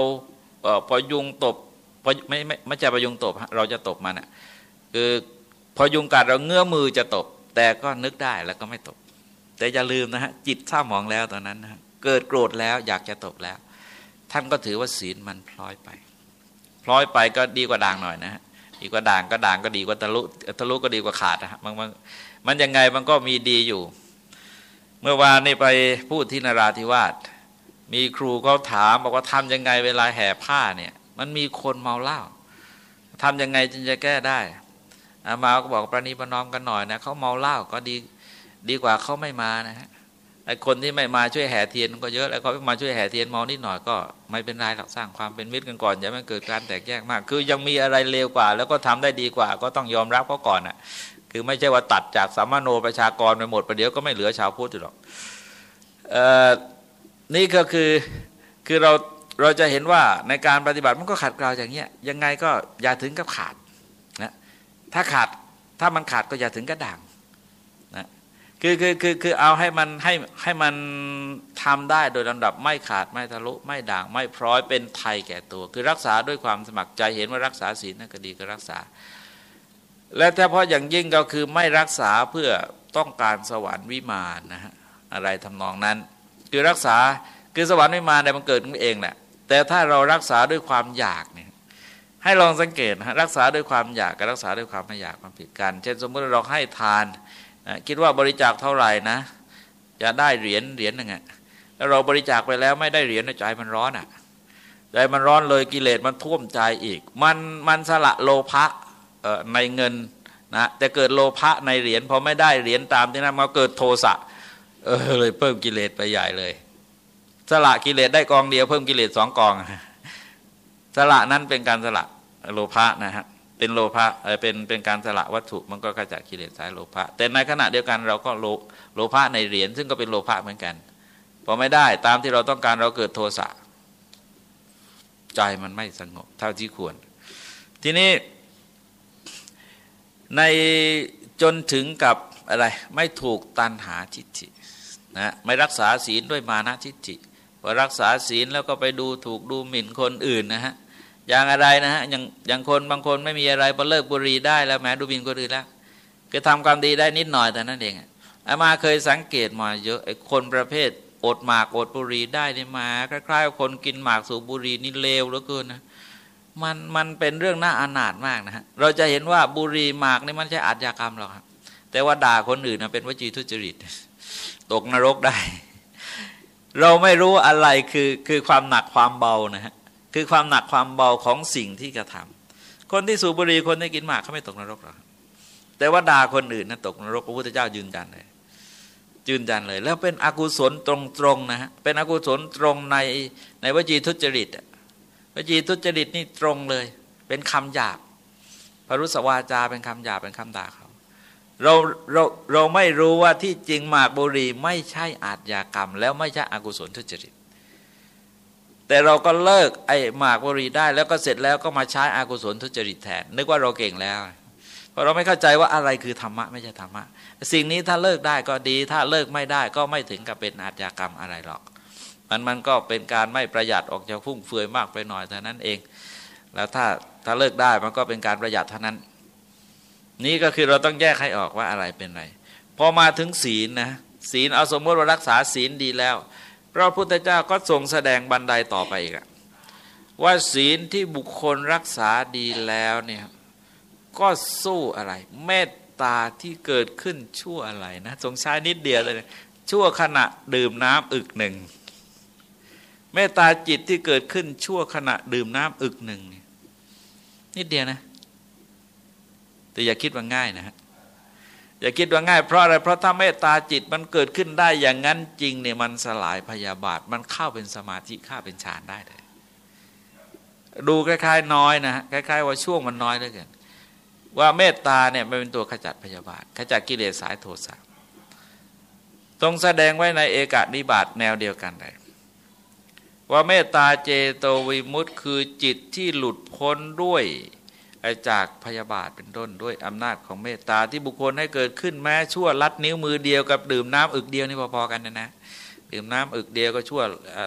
พอยุงตบพอไม่ไม่ไม่ใช่พอยุงตบเราจะตบมันอะคือพอยุงกัดเราเงื้อมือจะตบ แต่ก็นึกได้แล้วก็ไม่ตบ แต่อย่าลืมนะฮะจิตเศร้าหมองแล้วตอนนั้นนะ เกิดโกรธแล้วอยากจะตบแล้ว ท่านก็ถือว่าศีลมันพลอยไป พลอยไปก็ดีกว่าด่างหน่อยนะฮะดีกว่าด่างก็ด่างก็ดีกว่าทะลุทะลุก็ดีกว่าขาดนะมันมันมันยังไงมันก็มีดีอยู่ เมื่อวานนี่ไปพูดที่นราธิวาสมีครูเขาถามบอกว่าทำยังไงเวลาแห่ผ้าเนี่ย มันมีคนเมาเหล้าทำยังไงจึงจะแก้ได้อามาก็บอกประนีประนอมกันหน่อยนะเขาเมาเหล้าก็ดีดีกว่าเขาไม่มานะฮะ ไอ้คนที่ไม่มาช่วยแห่เทียนก็เยอะแล้วเขาไม่มาช่วยแห่เทียนมองนิดหน่อยก็ไม่เป็นไรหรอกสร้างความเป็นมิตรกันก่อนอย่ามันเกิดการแตกแยกมาก คือยังมีอะไรเลวกว่า แล้วก็ทำได้ดีกว่า ก็ต้องยอมรับเขาก่อนอะ คือไม่ใช่ว่าตัดจากสามโนประชากรไปหมดประเดี๋ยวก็ไม่เหลือชาวพุทธหรอกเอ่อนี่ก็คือคือเราเราจะเห็นว่าในการปฏิบัติมันก็ขัดเกลาอย่างเงี้ยยังไงก็อย่าถึงกับขาดนะถ้าขาดถ้ามันขาดก็อย่าถึงกับด่าง คือคือคือคือเอาให้มันให้ให้มันทำได้โดยลำดับไม่ขาดไม่ทะลุไม่ด่างไม่พร้อยเป็นไทยแก่ตัว คือรักษาด้วยความสมัครใจเห็นว่ารักษาศีลนั่นก็ดีก็รักษา และเฉพาะอย่างยิ่งก็คือไม่รักษาเพื่อต้องการสวรรค์วิมานนะฮะอะไรทำนองนั้น คือรักษาคือสวรรค์วิมานเนี่ยมันเกิดขึ้นเองแหละแต่ถ้าเรารักษาด้วยความอยากเนี่ยให้ลองสังเกตนะรักษาด้วยความอยากกับรักษาด้วยความไม่อยากมันผิดกัน เช่นสมมติเราให้ทาน คิดว่าบริจาคเท่าไหร่นะ จะได้เหรียญเหรียญหนึ่งอะแล้วเราบริจาคไปแล้วไม่ได้เหรียญใจมันร้อนอะใจมันร้อนเลยกิเลสมันท่วมใจอีก มันมันสละโลภะในเงินนะแต่เกิดโลภะในเหรียญพอไม่ได้เหรียญตามที่นั้นมาเกิดโทสะเออเลยเพิ่มกิเลสไปใหญ่เลย สละกิเลสได้กองเดียวเพิ่มกิเลสสองกอง สละนั้นเป็นการสละโลภะนะฮะ เป็นโลภะเป็นเป็นการสละวัตถุมันก็ขจัดกิเลสสายโลภะแต่ในขณะเดียวกันเราก็โลโลภะในเหรียญซึ่งก็เป็นโลภะเหมือนกันพอไม่ได้ตามที่เราต้องการเราเกิดโทสะใจมันไม่สงบเท่าที่ควร ทีนี้ในจนถึงกับอะไรไม่ถูกตันหาทิฏฐินะไม่รักษาศีลด้วยมานะทิฏฐิพอรักษาศีลแล้วก็ไปดูถูกดูหมิ่นคนอื่นนะฮะ อย่างอะไรนะฮะอย่างอย่างคนบางคนไม่มีอะไรพอเลิกบุหรี่ได้แล้วแม้ดูหมิ่นคนอื่นแล้วคือทำความดีได้นิดหน่อยแต่นั้นเองอามาเคยสังเกตมาเยอะไอ้คนประเภทอดหมากอดบุหรี่ได้นี่มาคล้ายๆคนกินหมากสูบบุหรี่นี่เลวเหลือเกินนะมันมันเป็นเรื่องน่าอนาถมากนะฮะเราจะเห็นว่าบุหรี่หมากนี่มันใช่อาชญากรรมหรอกครับ แต่ว่าด่าคนอื่นนะเป็นวจีทุจริต ตกนรกได้ เราไม่รู้อะไรคือคือความหนักความเบานะฮะ คือความหนักความเบาของสิ่งที่กระทำคนที่สูบบุหรี่คนที่กินหมากเขาไม่ตกนรกหรอกแต่ว่าด่าคนอื่นนะตกนรกพระพุทธเจ้ายืนยันเลยยืนยันเลย แล้วเป็นอกุศลตรงๆนะฮะเป็นอกุศลตรงในในวจีทุจริตวจีทุจริตนี่ตรงเลย เป็นคำหยาบพรุสวาจาเป็นคำหยาบเป็นคำด่าเขาเราเราเราไม่รู้ว่าที่จริงหมากบุหรี่ไม่ใช่อาทยากรรม แล้วไม่ใช่อกุศลทุจริต แต่เราก็เลิกไอ้หมากบุหรี่ได้ แล้วก็เสร็จแล้วก็มาใช้อากุศลทุจริตแทน นึกว่าเราเก่งแล้ว เพราะเราไม่เข้าใจว่าอะไรคือธรรมะไม่ใช่ธรรมะ สิ่งนี้ถ้าเลิกได้ก็ดี ถ้าเลิกไม่ได้ก็ไม่ถึงกับเป็นอาชญากรรมอะไรหรอก มันมันก็เป็นการไม่ประหยัดออกจากฟุ่งเฟือยมากไปหน่อยเท่านั้นเอง แล้วถ้าถ้าเลิกได้มันก็เป็นการประหยัดเท่านั้น นี่ก็คือเราต้องแยกให้ออกว่าอะไรเป็นอะไรพอมาถึงศีลนะศีลเอาสมมติว่ารักษาศีลดีแล้ว พระพุทธเจ้าก็ทรงแสดงบันไดต่อไปอีกว่าศีลที่บุคคลรักษาดีแล้วเนี่ยก็สู้อะไรเมตตาที่เกิดขึ้นชั่วอะไรนะทรงใช้นิดเดียวเลยชั่วขณะดื่มน้ำอึกหนึ่งเมตตาจิตที่เกิดขึ้นชั่วขณะดื่มน้ำอึกหนึ่งนิดเดียวนะ แต่อย่าคิดว่าง่ายนะฮะ อย่าคิดว่าง่ายเพราะอะไรเพราะถ้าเมตตาจิตมันเกิดขึ้นได้อย่างนั้นจริงเนี่ยมันสลายพยาบาท มันเข้าเป็นสมาธิเข้าเป็นฌานได้เลยดูคล้ายๆ น้อยนะคล้าย ๆ ว่าช่วงมันน้อยเหลือเกินว่าเมตตาเนี่ยมันเป็นตัวขจัดพยาบาท ขจัดกิเลสสายโทสะตรงแสดงไว้ในเอกนิบาตแนวเดียวกันเลยว่าเมตตาเจโตวิมุตต์คือจิตที่หลุดพ้นด้วย จากพยาบาทเป็นต้นด้วยอำนาจของเมตตาที่บุคคลให้เกิดขึ้นแม้ชั่วลัดนิ้วมือเดียวกับดื่มน้ำอึกเดียวนี่พอๆกันนะนะดื่มน้ำอึกเดียวก็ชั่ว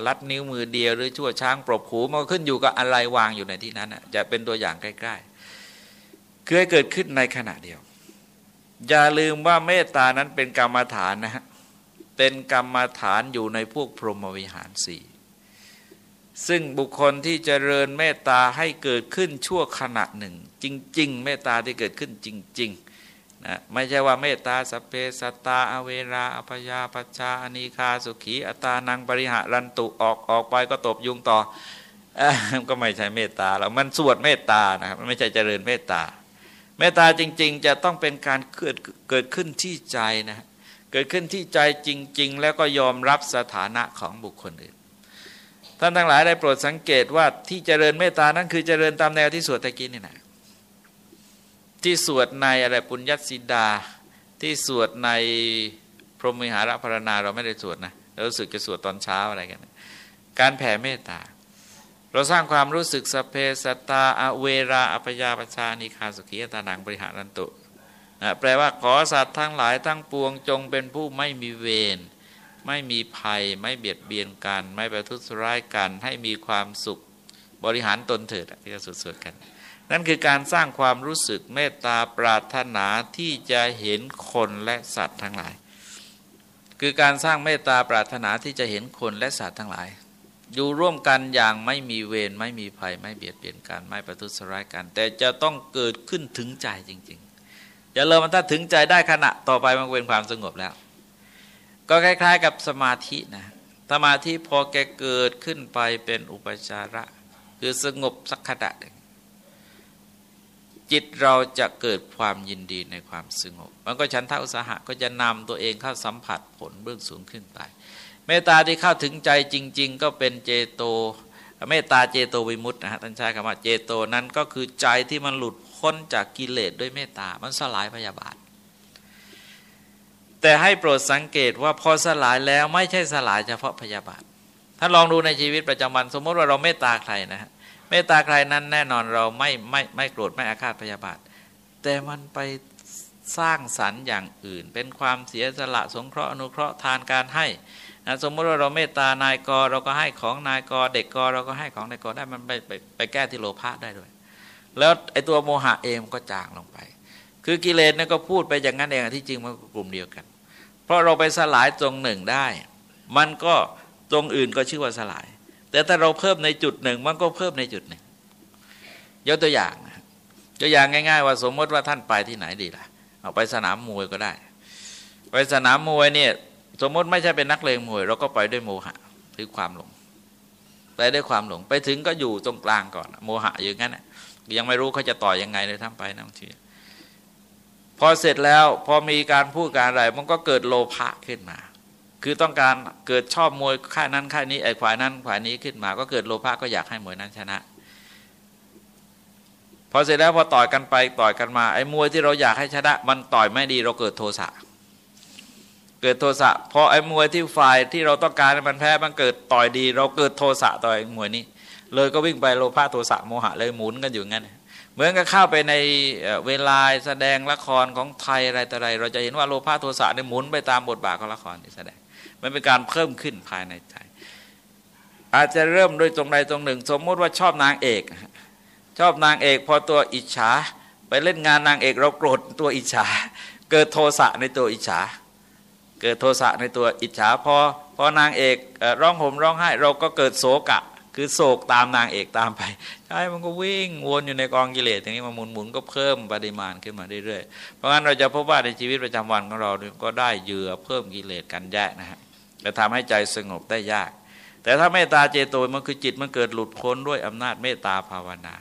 ลัดนิ้วมือเดียว หรือชั่วช้างปรบหูมันขึ้นอยู่กับอะไรวางอยู่ในที่นั้นจะเป็นตัวอย่างใกล้ๆคือให้เกิดขึ้นในขณะเดียว อย่าลืมว่าเมตตานั้นเป็นกรรมฐานนะฮะเป็นกรรมฐานอยู่ในพวกพรหมวิหารสี่ ซึ่งบุคคลที่เจริญเมตตาให้เกิดขึ้นชั่วขณะหนึ่ง จริง ๆ เมตตาที่เกิดขึ้นจริงๆนะไม่ใช่ว่าเมตตาสเปสตาอเวราอภยาปชาอนีคาสุขีอัตานังปริหารันตุออกออกไปก็ตบยุงต่อก็ไม่ใช่เมตตาแล้วมันสวดเมตตานะครับไม่ใช่เจริญเมตตา เมตตาจริง ๆ จะต้องเป็นการเกิดเกิดขึ้นที่ใจนะเกิดขึ้นที่ใจจริง ๆ แล้วก็ยอมรับสถานะของบุคคลอื่น ท่านทั้งหลายได้โปรดสังเกตว่าที่เจริญเมตตานั้นคือเจริญตามแนวที่สวดตะกี้นี่นะที่สวดในอะไรปุญญสิดา ที่สวดในพรหมิหารพรณาเราไม่ได้สวดนะเราสึกจะสวดตอนเช้าอะไรกันการแผ่เมตตา เราสร้างความรู้สึกสเพสตาอเวราอภยาปชานิคาสุขีตานังบริหารันตุนะแปลว่าขอสัตว์ทั้งหลายทั้งปวงจงเป็นผู้ไม่มีเวร ไม่มีภัยไม่เบียดเบียนกัน ไม่ประทุษร้ายกัน ให้มีความสุขบริหารตนเถิดที่จะสุดๆกัน นั่นคือการสร้างความรู้สึกเมตตาปรารถนาที่จะเห็นคนและสัตว์ทั้งหลาย คือการสร้างเมตตาปรารถนาที่จะเห็นคนและสัตว์ทั้งหลาย อยู่ร่วมกันอย่างไม่มีเวรไม่มีภัยไม่เบียดเบียนกันไม่ประทุษร้ายกัน แต่จะต้องเกิดขึ้นถึงใจจริงๆอย่าเลยมันถ้าถึงใจได้ขณะต่อไปมันเป็นความสงบแล้ว ก็คล้าย ๆ กับสมาธินะสมาธิพอแกเกิดขึ้นไปเป็นอุปจาระ คือสงบสักขณะหนึ่งจิตเราจะเกิดความยินดีในความสงบ มันก็ฉันทาอุตสาหะก็จะนำตัวเองเข้าสัมผัสผลเบื้องสูงขึ้นไป เมตตาที่เข้าถึงใจจริง ๆ ก็เป็นเจโต เมตตาเจโตวิมุตต์นะฮะท่านใช้คำว่าเจโตนั้นก็คือใจที่มันหลุดพ้นจากกิเลสด้วยเมตตา มันสลายพยาบาท แต่ให้โปรดสังเกตว่าพอสลายแล้วไม่ใช่สลายเฉพาะพยาบาทถ้าลองดูในชีวิตประจำวัน สมมติว่าเราเมตตาใครนะฮะเมตตาใครนั้นแน่นอนเราไม่ไม่ไม่โกรธไม่อาฆาตพยาบาท แต่มันไปสร้างสรรค์อย่างอื่น เป็นความเสียสละสงเคราะห์อนุเคราะห์ทานการให้นะสมมติว่าเราเมตตานายกเราก็ให้ของนายกเด็กกเราก็ให้ของนายกได้มันไปไปไปแก้ที่โลภะได้ด้วย แล้วไอ้ตัวโมหะเองก็จางลงไป คือกิเลสเนี่ยก็พูดไปอย่างนั้นเองที่จริงมันกลุ่มเดียวกัน เพราะเราไปสลายตรงหนึ่งได้ มันก็ตรงอื่นก็ชื่อว่าสลาย แต่ถ้าเราเพิ่มในจุดหนึ่งมันก็เพิ่มในจุดหนึ่งยกตัวอย่างตัวอย่างง่าย ๆ ว่าสมมติว่าท่านไปที่ไหนดีล่ะ เอาไปสนามมวยก็ได้ ไปสนามมวยเนี่ยสมมติไม่ใช่เป็นนักเลงมวย เราก็ไปด้วยโมหะหรือความหลงไปด้วยความหลงไปถึงก็อยู่ตรงกลางก่อน โมหะอย่างนั้นยังไม่รู้เขาจะต่อยยังไงเลยทั้งไปนะบางที พอเสร็จแล้วพอมีการพูดการอะไร มันก็เกิดโลภะขึ้นมา คือต้องการเกิดชอบมวยค่ายนั้นค่ายนี้ไอ้ฝ่ายนั้นฝ่ายนี้ขึ้นมา ก็เกิดโลภะก็อยากให้มวยนั้นชนะ พอเสร็จแล้วพอต่อยกันไปต่อยกันมาไอ้มวยที่เราอยากให้ชนะ มันต่อยไม่ดีเราเกิดโทสะเกิดโทสะพอไอ้มวยที่ฝ่ายที่เราต้องการมันแพ้มันเกิดต่อยดี เราเกิดโทสะต่อยมวยนี้ เลยก็วิ่งไปโลภะโทสะโมหะเลยหมุนกันอยู่งั้น เหมือนกับเข้าไปในเวลาแสดงละครของไทยอะไรต่ออะไร เราจะเห็นว่าโลภะโทสะเนี่ยหมุนไปตามบทบาทของละครที่แสดง มันเป็นการเพิ่มขึ้นภายในใจ อาจจะเริ่มด้วยตรงใดตรงหนึ่ง สมมติว่าชอบนางเอก ชอบนางเอก พอตัวอิจฉาไปเล่นงานนางเอก เราโกรธตัวอิจฉา เกิดโทสะในตัวอิจฉา เกิดโทสะในตัวอิจฉาพอพอนางเอกร้องห่มร้องไห้ เราก็เกิดโศกะ คือโศกตามนางเอกตามไปใช่มันก็วิ่งวนอยู่ในกองกิเลสอย่างนี้มาหมุนหมุนก็เพิ่มปริมาณขึ้นมาเรื่อยๆเพราะงั้นเราจะพบว่าในชีวิตประจำวันของเราก็ได้เหยื่อเพิ่มกิเลสกันแยกนะฮะจะทำให้ใจสงบได้ยาก แต่ถ้าเมตตาเจโตมันคือจิตมันเกิดหลุดพ้นด้วยอำนาจเมตตาภาวนา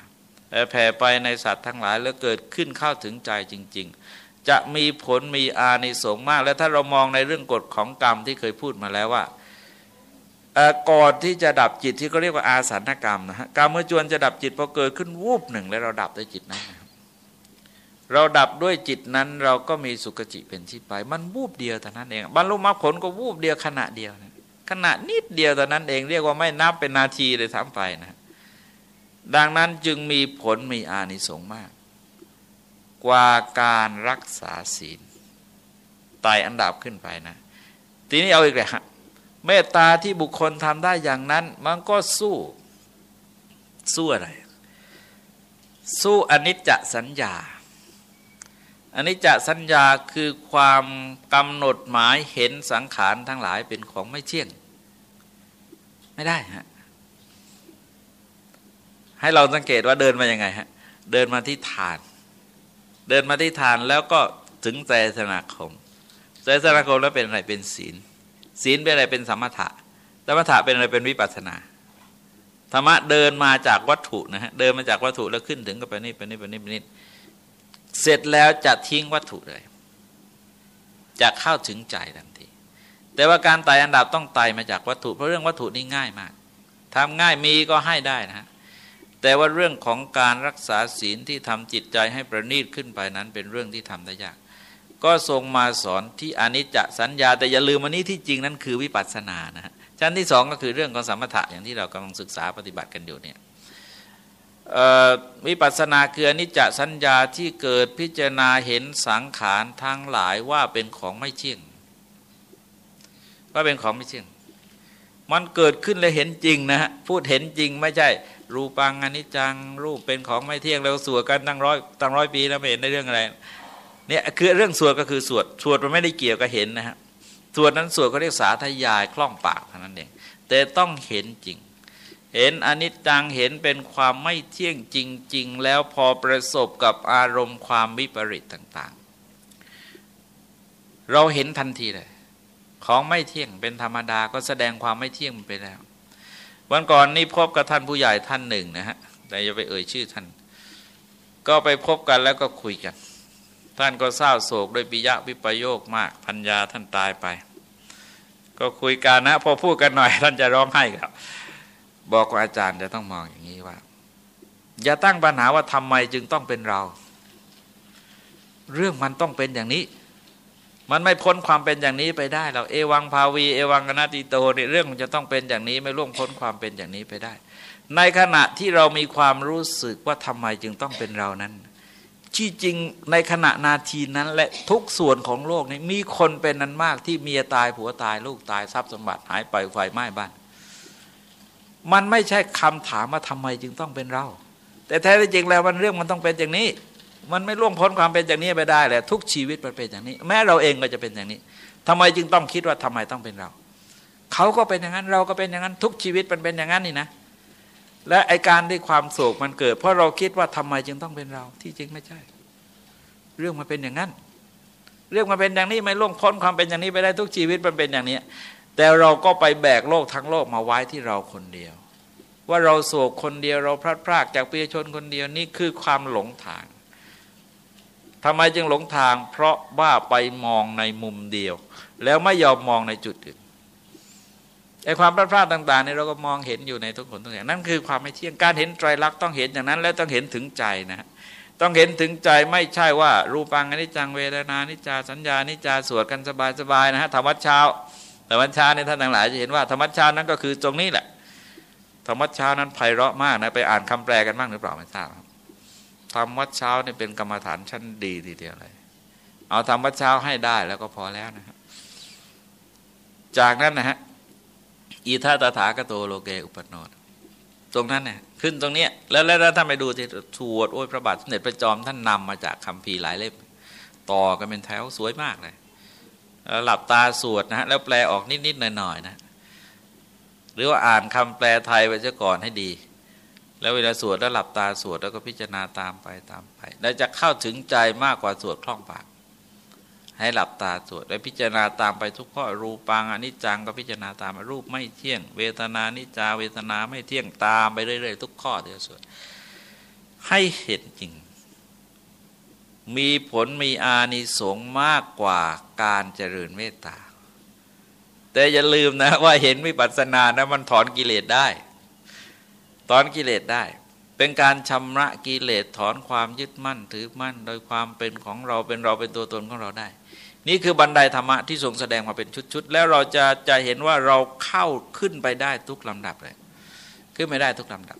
แผ่ไปในสัตว์ทั้งหลายแล้วเกิดขึ้นเข้าถึงใจจริง ๆ จะมีผลมีอานิสงส์มาก และถ้าเรามองในเรื่องกฎของกรรมที่เคยพูดมาแล้วว่า ก่อนที่จะดับจิตที่เขาเรียกว่าอาสันกรรมนะฮะกรรมเมื่อจวนจะดับจิตพอเกิดขึ้นวูบหนึ่งแล้วเราดับด้วยจิตนั้นเราดับด้วยจิตนั้นเราก็มีสุขจิตเป็นที่ไป มันวูบเดียวแต่นั้นเองบรรลุมรรคผลก็วูบเดียวขณะเดียวนะขณะนิดเดียวแต่นั้นเองเรียกว่าไม่นับเป็นนาทีเลยทั้งไปนะดังนั้นจึงมีผลมีอานิสงส์มาก กว่าการรักษาศีลไต่อันดับขึ้นไปนะ ทีนี้เอาอีกเลยฮะ เมตตาที่บุคคลทำได้อย่างนั้น มันก็สู้ สู้อะไร สู้อนิจจสัญญาอนนี้จสัญญาคือความกำหนดหมายเห็นสังขารทั้งหลายเป็นของไม่เที่ยง ไม่ได้ฮะให้เราสังเกตว่าเดินมาอย่างไงฮะเดินมาที่ฐาน เดินมาที่ฐานแล้วก็ถึงใจสนาคมใจสนาคมแล้วเป็นอะไรเป็นศีล ศีลเป็นอะไรเป็นสมถะสมถะเป็นอะไรเป็นวิปัสนาธรรมะเดินมาจากวัตถุนะฮะเดินมาจากวัตถุแล้วขึ้นถึงก็ไปนี่ไปนี่ไปนี่ไปนี่เสร็จแล้วจะทิ้งวัตถุเลย จะเข้าถึงใจทันที แต่ว่าการไต่อันดับต้องไต่มาจากวัตถุ เพราะเรื่องวัตถุนี่ง่ายมากทำง่ายมีก็ให้ได้นะฮะแต่ว่าเรื่องของการรักษาศีลที่ทำจิตใจให้ประณีตขึ้นไปนั้นเป็นเรื่องที่ทำได้ยาก ก็ทรงมาสอนที่อนิจจสัญญา แต่อย่าลืมวันนี้ที่จริงนั้นคือวิปัสสนานะฮะชั้นที่สองก็คือเรื่องของสมถะอย่างที่เรากำลังศึกษาปฏิบัติกันอยู่เนี่ยวิปัสสนาคืออนิจจสัญญาที่เกิดพิจารณาเห็นสังขารทั้งหลายว่าเป็นของไม่เที่ยงว่าเป็นของไม่เที่ยง มันเกิดขึ้นและเห็นจริงนะฮะพูดเห็นจริงไม่ใช่ รูปังอนิจจังรูปเป็นของไม่เที่ยงแล้วสวดกันตั้งร้อยตั้งร้อยปีแล้วไม่เห็นในเรื่องอะไร เนี่ยคือเรื่องสวดก็คือสวดสวดมันไม่ได้เกี่ยวกับเห็นนะฮะสวดนั้นสวดเขาเรียกสาธยายคล่องปากเท่านั้นเองแต่ต้องเห็นจริง เห็นอนิจจังเห็นเป็นความไม่เที่ยงจริง ๆ แล้วพอประสบกับอารมณ์ความวิปริตต่าง ๆ เราเห็นทันทีเลยของไม่เที่ยงเป็นธรรมดาก็แสดงความไม่เที่ยงไปแล้ว วันก่อนนี่พบกับท่านผู้ใหญ่ท่านหนึ่งนะฮะแต่อย่าไปเอ่ยชื่อท่าน ก็ไปพบกันแล้วก็คุยกัน ท่านก็เศร้าโศกด้วยปิยะวิปโยคมากพัญญาท่านตายไป ก็คุยกันนะ พอพูดกันหน่อย ท่านจะร้องไห้ครับ บอกว่าอาจารย์จะต้องมองอย่างนี้ว่า อย่าตั้งปัญหาว่าทำไมจึงต้องเป็นเรา เรื่องมันต้องเป็นอย่างนี้ มันไม่พ้นความเป็นอย่างนี้ไปได้เราเอวังภาวี เอวังกนาติโตเนี่ยเรื่องมันจะต้องเป็นอย่างนี้ ไม่ล่วงพ้นความเป็นอย่างนี้ไปได้ ในขณะที่เรามีความรู้สึกว่าทำไมจึงต้องเป็นเรานั้น ที่จริงในขณะนาทีนั้น และทุกส่วนของโลกนี้มีคนเป็นนั้นมากที่เมียตายผัวตายลูกตายทรัพย์สมบัติหายไปไฟไหม้บ้าน มันไม่ใช่คำถามว่าทำไมจึงต้องเป็นเรา แต่แท้จริงแล้วมันเรื่องมันต้องเป็นอย่างนี้ มันไม่ล่วงพ้นความเป็นอย่างนี้ไปได้เลยทุกชีวิตมันเป็นอย่างนี้ แม้เราเองก็จะเป็นอย่างนี้ทำไมจึงต้องคิดว่าทำไมต้องเป็นเรา เขาก็เป็นอย่างนั้นเราก็เป็นอย่างนั้น ทุกชีวิตมันเป็นอย่างนั้นนี่นะ และไอการที่ความโศกมันเกิด เพราะเราคิดว่าทำไมจึงต้องเป็นเราที่จริงไม่ใช่ เรื่องมันเป็นอย่างนั้น เรื่องมันเป็นอย่างนี้ไม่ล่วงพ้นความเป็นอย่างนี้ไปได้ทุกชีวิตมันเป็นอย่างนี้ แต่เราก็ไปแบกโลกทั้งโลกมาไว้ที่เราคนเดียว ว่าเราโศกคนเดียวเราพลัดพรากจากปีชนคนเดียวนี่คือความหลงทางทำไมจึงหลงทาง เพราะว่าไปมองในมุมเดียว แล้วไม่ยอมมองในจุดอื่น ไอ้ความพลาดพลาดต่างๆนี่เราก็มองเห็นอยู่ในทุกคนทุกอย่างนั่นคือความไม่เที่ยงการเห็นไตรลักษณ์ต้องเห็นอย่างนั้น แล้วต้องเห็นถึงใจนะต้องเห็นถึงใจไม่ใช่ว่า รูปังอนิจจังเวทนานิจจาสัญญานิจจาสวดกันสบายๆนะฮะธรรมะเช้าธรรมะเช้าเนี่ยท่านทั้งหลายจะเห็นว่าธรรมะเช้านั้นก็คือตรงนี้แหละธรรมะเช้านั้นไพเราะมากนะไปอ่านคำแปลกันบ้างหรือเปล่าไม่ทราบทำวัดเช้านี่ยเป็นกรรมฐานชั้นดีทีเดียวเลย เอาทำวัดเช้าให้ได้แล้วก็พอแล้วนะครับจากนั้นนะฮะ อีท่าตถาคโตโลเกอุปนนตรงนั้นเนี่ยขึ้นตรงเนี้ยแล้วแล้วท่านไปดูที่สวดโอ้ยพระบาทสมเด็จพระจอมท่านนำมาจากคำพีหลายเล่มต่อกันเป็นแถวสวยมากเลยหลับตาสวดนะฮะแล้วแปลออกนิด ๆ หน่อย ๆ นะ หรือว่าอ่านคำแปลไทยไปซะก่อนให้ดี แล้วเวลาสวดแล้วหลับตาสวดแล้วก็พิจารณาตามไปตามไป แล้วจะเข้าถึงใจมากกว่าสวดคล่องปาก ให้หลับตาสวดแล้วพิจารณาตามไปทุกข้อรูปังอนิจจังก็พิจารณาตามรูปไม่เที่ยง เวทนานิจาเวทนาไม่เที่ยงตามไปเรื่อยๆทุกข้อที่สวดให้เห็นจริง มีผลมีอานิสงส์มากกว่าการเจริญเมตตา แต่อย่าลืมนะว่าเห็นวิปัสสนานะมันถอนกิเลสได้ ถอนกิเลสได้เป็นการชำระกิเลสถอนความยึดมั่นถือมั่น โดยความเป็นของเราเป็นเราเป็นตัวตนของเราได้ นี่คือบันไดธรรมะที่ทรงแสดงมาเป็นชุดๆ แล้วเราจะจะเห็นว่าเราเข้าขึ้นไปได้ทุกลำดับเลย ขึ้นไม่ได้ทุกลำดับ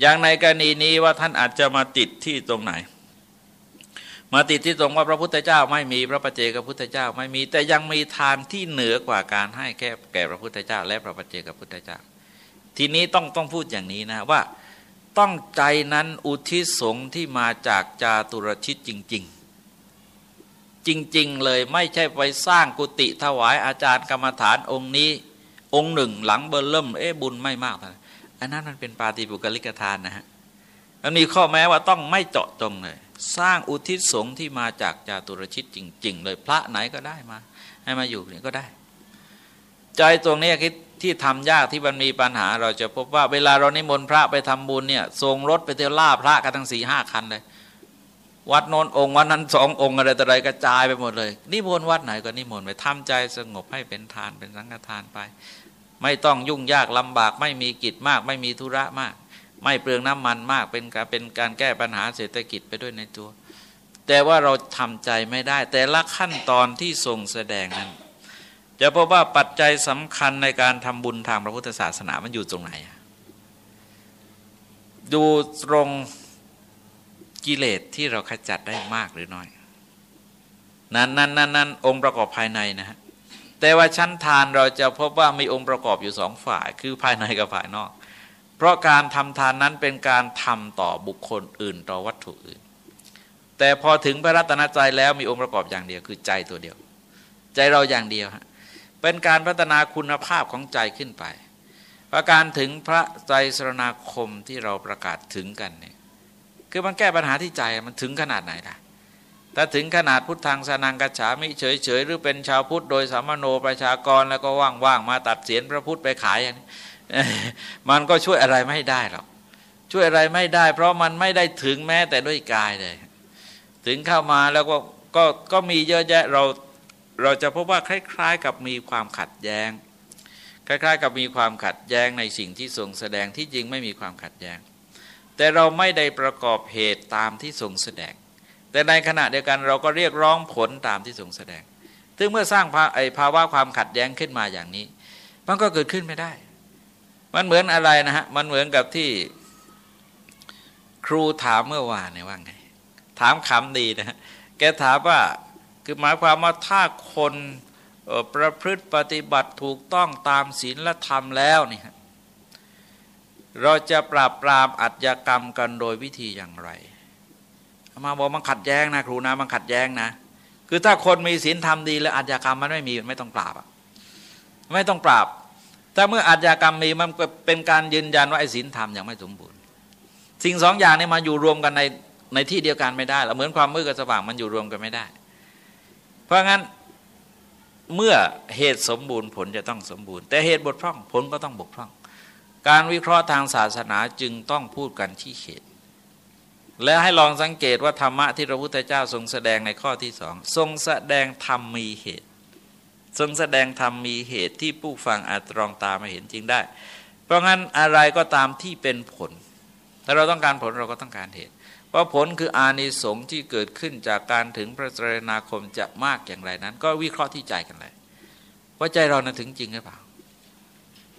อย่างในกรณีนี้ว่าท่านอาจจะมาติดที่ตรงไหน มาติดที่ตรงว่าพระพุทธเจ้าไม่มีพระปเจกับพุทธเจ้าไม่มีแต่ยังมีทานที่เหนือกว่าการให้แค่แก่พระพุทธเจ้า และพระปเจกับพุทธเจ้า ทีนี้ต้องต้องพูดอย่างนี้นะว่าต้องใจนั้นอุทิศสงฆ์ที่มาจากจาตุรชิตจริง จริง ๆ เลยไม่ใช่ไปสร้างกุฏิถวายอาจารย์กรรมฐานองค์นี้ องค์หนึ่งหลังเบอร์เริ่มเอ๊บุญไม่มากนะอันนั้นมันเป็นปาฏิบุกลิกทานนะฮะมันมีข้อแม้ว่าต้องไม่เจาะจงเลย สร้างอุทิศสงฆ์ที่มาจากจาตุรชิตจริง ๆ เลยพระไหนก็ได้มา ให้มาอยู่นี่ก็ได้ ใจตรงนี้คิดที่ทำยากที่มันมีปัญหาเราจะพบว่าเวลาเรานิมนต์พระไปทำบุญเนี่ยส่งรถไปเที่ยวล่าพระกันทั้งสี่ห้าคันเลย วัดโนนองค์วันนั้นสององค์อะไรต่ออะไรกระจายไปหมดเลยนิมนต์วัดไหนก็นิมนต์ไปทำใจสงบให้เป็นทานเป็นสังฆทานไป ไม่ต้องยุ่งยากลำบาก ไม่มีกิจมาก ไม่มีธุระมาก ไม่เปลืองน้ำมันมากเป็นการเป็นการแก้ปัญหาเศรษฐกิจไปด้วยในตัว แต่ว่าเราทำใจไม่ได้ แต่ละขั้นตอนที่ทรงแสดงนั้น จะพบว่าปัจจัยสำคัญในการทำบุญทางพระพุทธศาสนามันอยู่ตรงไหนดูตรง กิเลสที่เราขจัดได้มากหรือน้อย นั้นนั้นนั้นนั้นองค์ประกอบภายในนะฮะแต่ว่าชั้นทานเราจะพบว่ามีองค์ประกอบอยู่สองฝ่าย คือภายในกับภายนอก เพราะการทำทานนั้นเป็นการทำต่อบุคคลอื่นต่อวัตถุอื่น แต่พอถึงพระรัตนตรัยแล้วมีองค์ประกอบอย่างเดียวคือใจตัวเดียว ใจเราอย่างเดียวฮะเป็นการพัฒนาคุณภาพของใจขึ้นไปประการถึงพระใจสรณาคมที่เราประกาศถึงกันเนี่ย คือมันแก้ปัญหาที่ใจมันถึงขนาดไหนล่ะถ้าถึงขนาดพุทธังสนังกัจฉามิเฉยๆหรือเป็นชาวพุทธโดยสามโนประชากรแล้วก็ว่างๆมาตัดเสียนพระพุทธไปขายอย่างนี้มันก็ช่วยอะไรไม่ได้หรอกช่วยอะไรไม่ได้ เพราะมันไม่ได้ถึงแม้แต่ด้วยกายเลย ถึงเข้ามาแล้วก็ก็ก็มีเยอะแยะเราเราจะพบว่าคล้าย ๆ กับมีความขัดแย้ง คล้าย ๆ กับมีความขัดแย้งในสิ่งที่ทรงแสดงที่จริงไม่มีความขัดแย้ง แต่เราไม่ได้ประกอบเหตุตามที่ทรงแสดง แต่ในขณะเดียวกันเราก็เรียกร้องผลตามที่ทรงแสดง ซึ่งเมื่อสร้างไอภาวะความขัดแย้งขึ้นมาอย่างนี้ มันก็เกิดขึ้นไม่ได้ มันเหมือนอะไรนะฮะ มันเหมือนกับที่ครูถามเมื่อวานเนี่ยว่าไง ถามคำดีนะฮะแกถามว่าคือหมายความว่าถ้าคนประพฤติปฏิบัติถูกต้องตามศีลและธรรมแล้วเนี่ย เราจะปราบปรามอัจญกรรมกันโดยวิธีอย่างไรมาบอกมันขัดแย้งนะครูนะมันขัดแย้งนะ คือถ้าคนมีศีลธรรมดี แล้วอัจญกรรมมันไม่มีไม่ต้องปราบไม่ต้องปราบถ้าเมื่ออัจญกรรมมีมันเป็นการยืนยันว่าไอ้ศีลธรรมยังไม่สมบูรณ์ สิ่งสองอย่างนี้มาอยู่รวมกันในในที่เดียวกันไม่ได้เหมือนความมืดกับสว่างมันอยู่รวมกันไม่ได้ เพราะงั้นเมื่อเหตุสมบูรณ์ผลจะต้องสมบูรณ์ แต่เหตุบกพร่องผลก็ต้องบกพร่อง การวิเคราะห์ทางศาสนาจึงต้องพูดกันที่เหตุและให้ลองสังเกตว่าธรรมะที่พระพุทธเจ้าทรงแสดงในข้อที่สองทรงแสดงธรรมมีเหตุ ทรงแสดงธรรมมีเหตุที่ผู้ฟังอาจตรองตามาเห็นจริงได้ เพราะงั้นอะไรก็ตามที่เป็นผล ถ้าเราต้องการผลเราก็ต้องการเหตุว่าผลคืออานิสงส์ที่เกิดขึ้นจากการถึงพระเจรนาคมจะมากอย่างไรนั้น ก็วิเคราะห์ที่ใจกันเลยว่าใจเรานั้นถึงจริงหรือเปล่า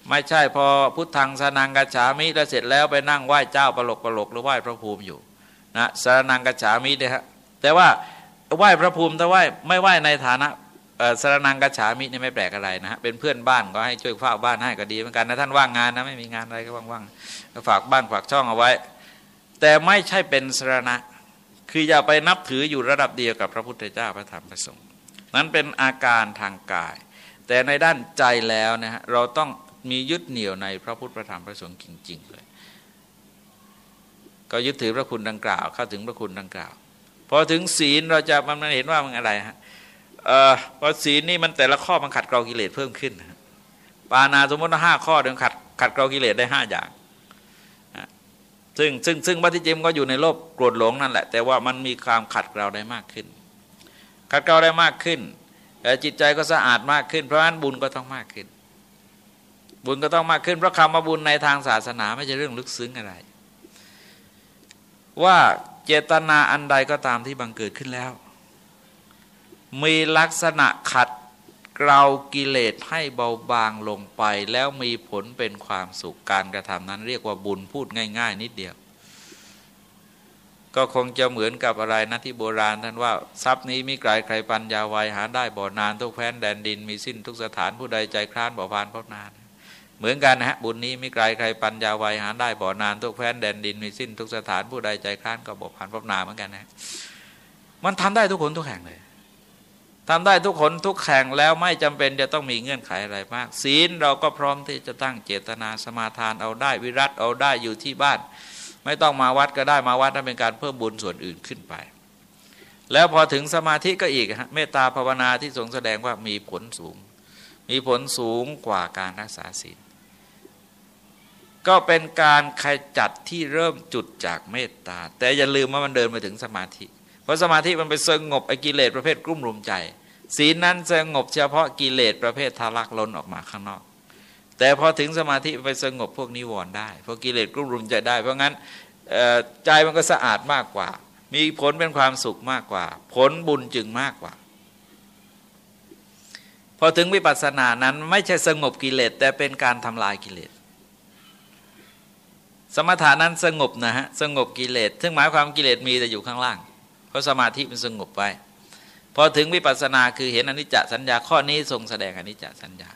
ไม่ใช่พอพุทธังสนังกัจฉามิแล้วเสร็จแล้วไปนั่งไหว้เจ้าปลกปลกหรือไหว้พระภูมิอยู่นะสนังกัจฉามิเนี่ยฮะแต่ว่าไหว้พระภูมิแต่ไหว้ไม่ไหว้ในฐานะสรนังกัจฉามินี่ไม่แปลกอะไรนะฮะเป็นเพื่อนบ้านก็ให้ช่วยเฝ้าบ้านให้ก็ดีเหมือนกันนะท่านว่างงานนะไม่มีงานอะไรก็ว่างๆฝากบ้านฝากช่องเอาไว้ แต่ไม่ใช่เป็นสรณะ คืออย่าไปนับถืออยู่ระดับเดียวกับพระพุทธเจ้าพระธรรมพระสงฆ์นั้นเป็นอาการทางกาย แต่ในด้านใจแล้วนะฮะเราต้อง มียึดเหนี่ยวในพระพุทธพระธรรมพระสงฆ์จริง ๆ เลย ก็ยึดถือพระคุณดังกล่าวเข้าถึงพระคุณดังกล่าวพอถึงศีลเราจะมันเห็นว่ามันอะไรฮะพอศีลนี่มันแต่ละข้อมันขัดเกลากิเลสเพิ่มขึ้นปานาสมมติว่าห้าข้อเดิมขัดขัดเกลากิเลสได้ห้าอย่างซึ่งซึ่งซึ่งวัตถิจิมก็อยู่ในโลกโกรธหลงนั่นแหละ แต่ว่ามันมีความขัดเกลาได้มากขึ้น ขัดเกลาได้มากขึ้นแต่จิตใจก็สะอาดมากขึ้น เพราะฉะนั้นบุญก็ต้องมากขึ้น บุญก็ต้องมากขึ้นเพราะคำว่าบุญในทางศาสนาไม่ใช่เรื่องลึกซึ้งอะไร ว่าเจตนาอันใดก็ตามที่บังเกิดขึ้นแล้ว มีลักษณะขัดเกลากิเลสให้เบาบางลงไป แล้วมีผลเป็นความสุขการกระทำนั้น เรียกว่าบุญพูดง่าย ๆ นิดเดียว ก็คงจะเหมือนกับอะไรนะที่โบราณท่านว่า ทรัพย์นี้มีไกลใครปัญญาไวหาได้บ่อนานทุกแผ่นแดนดินมีสิ้นทุกสถานผู้ใดใจคร้านบ่พานพบนาน เหมือนกันนะฮะบุญนี้ไมีไกลใครปัญญาไวหาได้บ่อนานทุกแผ่นแดนดินมีสิ้นทุกสถานผู้ใดใจค้านก็บอกผ่านพบนาเหมือนกันนะมันทำได้ทุกคนทุกแห่งเลยทำได้ทุกคนทุกแข่งแล้วไม่จำเป็นจะต้องมีเงื่อนไขอะไรมาก ศีลเราก็พร้อมที่จะตั้งเจตนาสมาทานเอาได้วิรัตเอาได้อยู่ที่บ้าน ไม่ต้องมาวัดก็ได้มาวัดนั่นเป็นการเพิ่มบุญส่วนอื่นขึ้นไป แล้วพอถึงสมาธิก็อีกฮะเมตตาภาวนาที่ทรงแสดงว่ามีผลสูง มีผลสูงกว่าการรักษาศีล ก็เป็นการขจัดที่เริ่มจุดจากเมตตา แต่อย่าลืมว่ามันเดินมาถึงสมาธิ เพราะสมาธิมันไปสงบไอ้กิเลสประเภทกลุ่มรุมใจ ศีลนั้นสงบเฉพาะกิเลสประเภททารักล้นออกมาข้างนอก แต่พอถึงสมาธิไปสงบพวกนิวรณ์ได้พวกกิเลสกลุ่มรุมใจได้ เพราะงั้นใจมันก็สะอาดมากกว่า มีผลเป็นความสุขมากกว่า ผลบุญจึงมากกว่าพอถึงวิปัสสนานั้นไม่ใช่สงบกิเลสแต่เป็นการทำลายกิเลส สมถานั้นสงบนะฮะสงบกิเลสซึ่งหมายความกิเลสมีแต่อยู่ข้างล่าง เพราะสมาธิมันสงบไว้พอถึงวิปัสสนาคือเห็นอนิจจสัญญาข้อนี้ทรงแสดงอนิจจสัญญา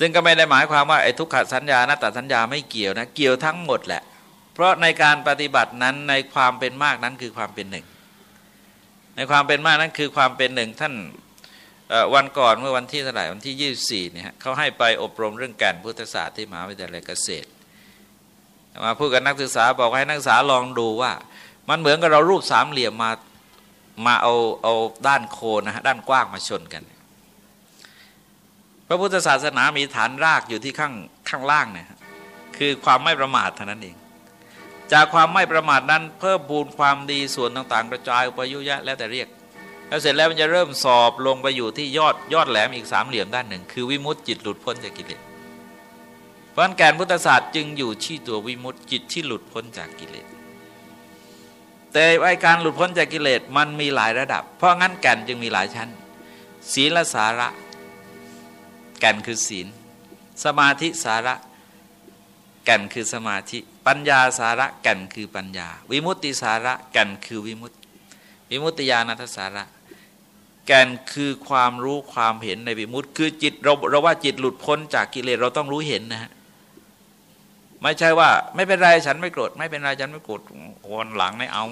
ซึ่งก็ไม่ได้หมายความว่าไอ้ทุกขสัญญานัตตสัญญาไม่เกี่ยวนะเกี่ยวทั้งหมดแหละ เพราะในการปฏิบัตินั้นในความเป็นมากนั้นคือความเป็นหนึ่ง ในความเป็นมากนั้นคือความเป็นหนึ่งท่านวันก่อนเมื่อวันที่เท่าไหร่วันที่ 24เนี่ยเขาให้ไปอบรมเรื่องแก่นพุทธศาสตร์ที่มหาวิทยาลัยเกษตร มาพูดกับนักศึกษาบอกให้นักศึกษาลองดูว่า มันเหมือนกับเรารูปสามเหลี่ยมมามาเอาเอาด้านโคนนะฮะด้านกว้างมาชนกัน พระพุทธศาสนามีฐานรากอยู่ที่ข้างข้างล่างเนี่ยคือความไม่ประมาทเท่านั้นเอง จากความไม่ประมาทนั้น เพิ่มบูนความดีส่วนต่างๆ กระจายไปยุยะแล้วแต่เรียก แล้วเสร็จแล้วมันจะเริ่มสอบลงไปอยู่ที่ยอดยอดแหลมอีกสามเหลี่ยมด้านหนึ่ง คือวิมุตติจิตหลุดพ้นจากกิเลส ราะแกนพุทธศาสตร์จึงอยู่ที่ตัววิมุตติจิตที่หลุดพ้นจากกิเลสแต่ไอการหลุดพ้นจากกิเลสมันมีหลายระดับ เพราะงั้นแก่นจึงมีหลายชั้น ศีลสาระ แก่นคือศีล สมาธิสาระ แก่นคือสมาธิ ปัญญาสาระ แก่นคือปัญญา วิมุตติสาระ แก่นคือวิมุตติ วิมุตติญาณทัสาระ แก่นคือความรู้ความเห็นในวิมุตติ คือจิตเราเราว่าจิตหลุดพ้นจากกิเลสเราต้องรู้เห็นนะฮะ ไม่ใช่ว่า ไม่เป็นไรฉันไม่โกรธไม่เป็นไรฉันไม่โกรธวนหลังไม่เอา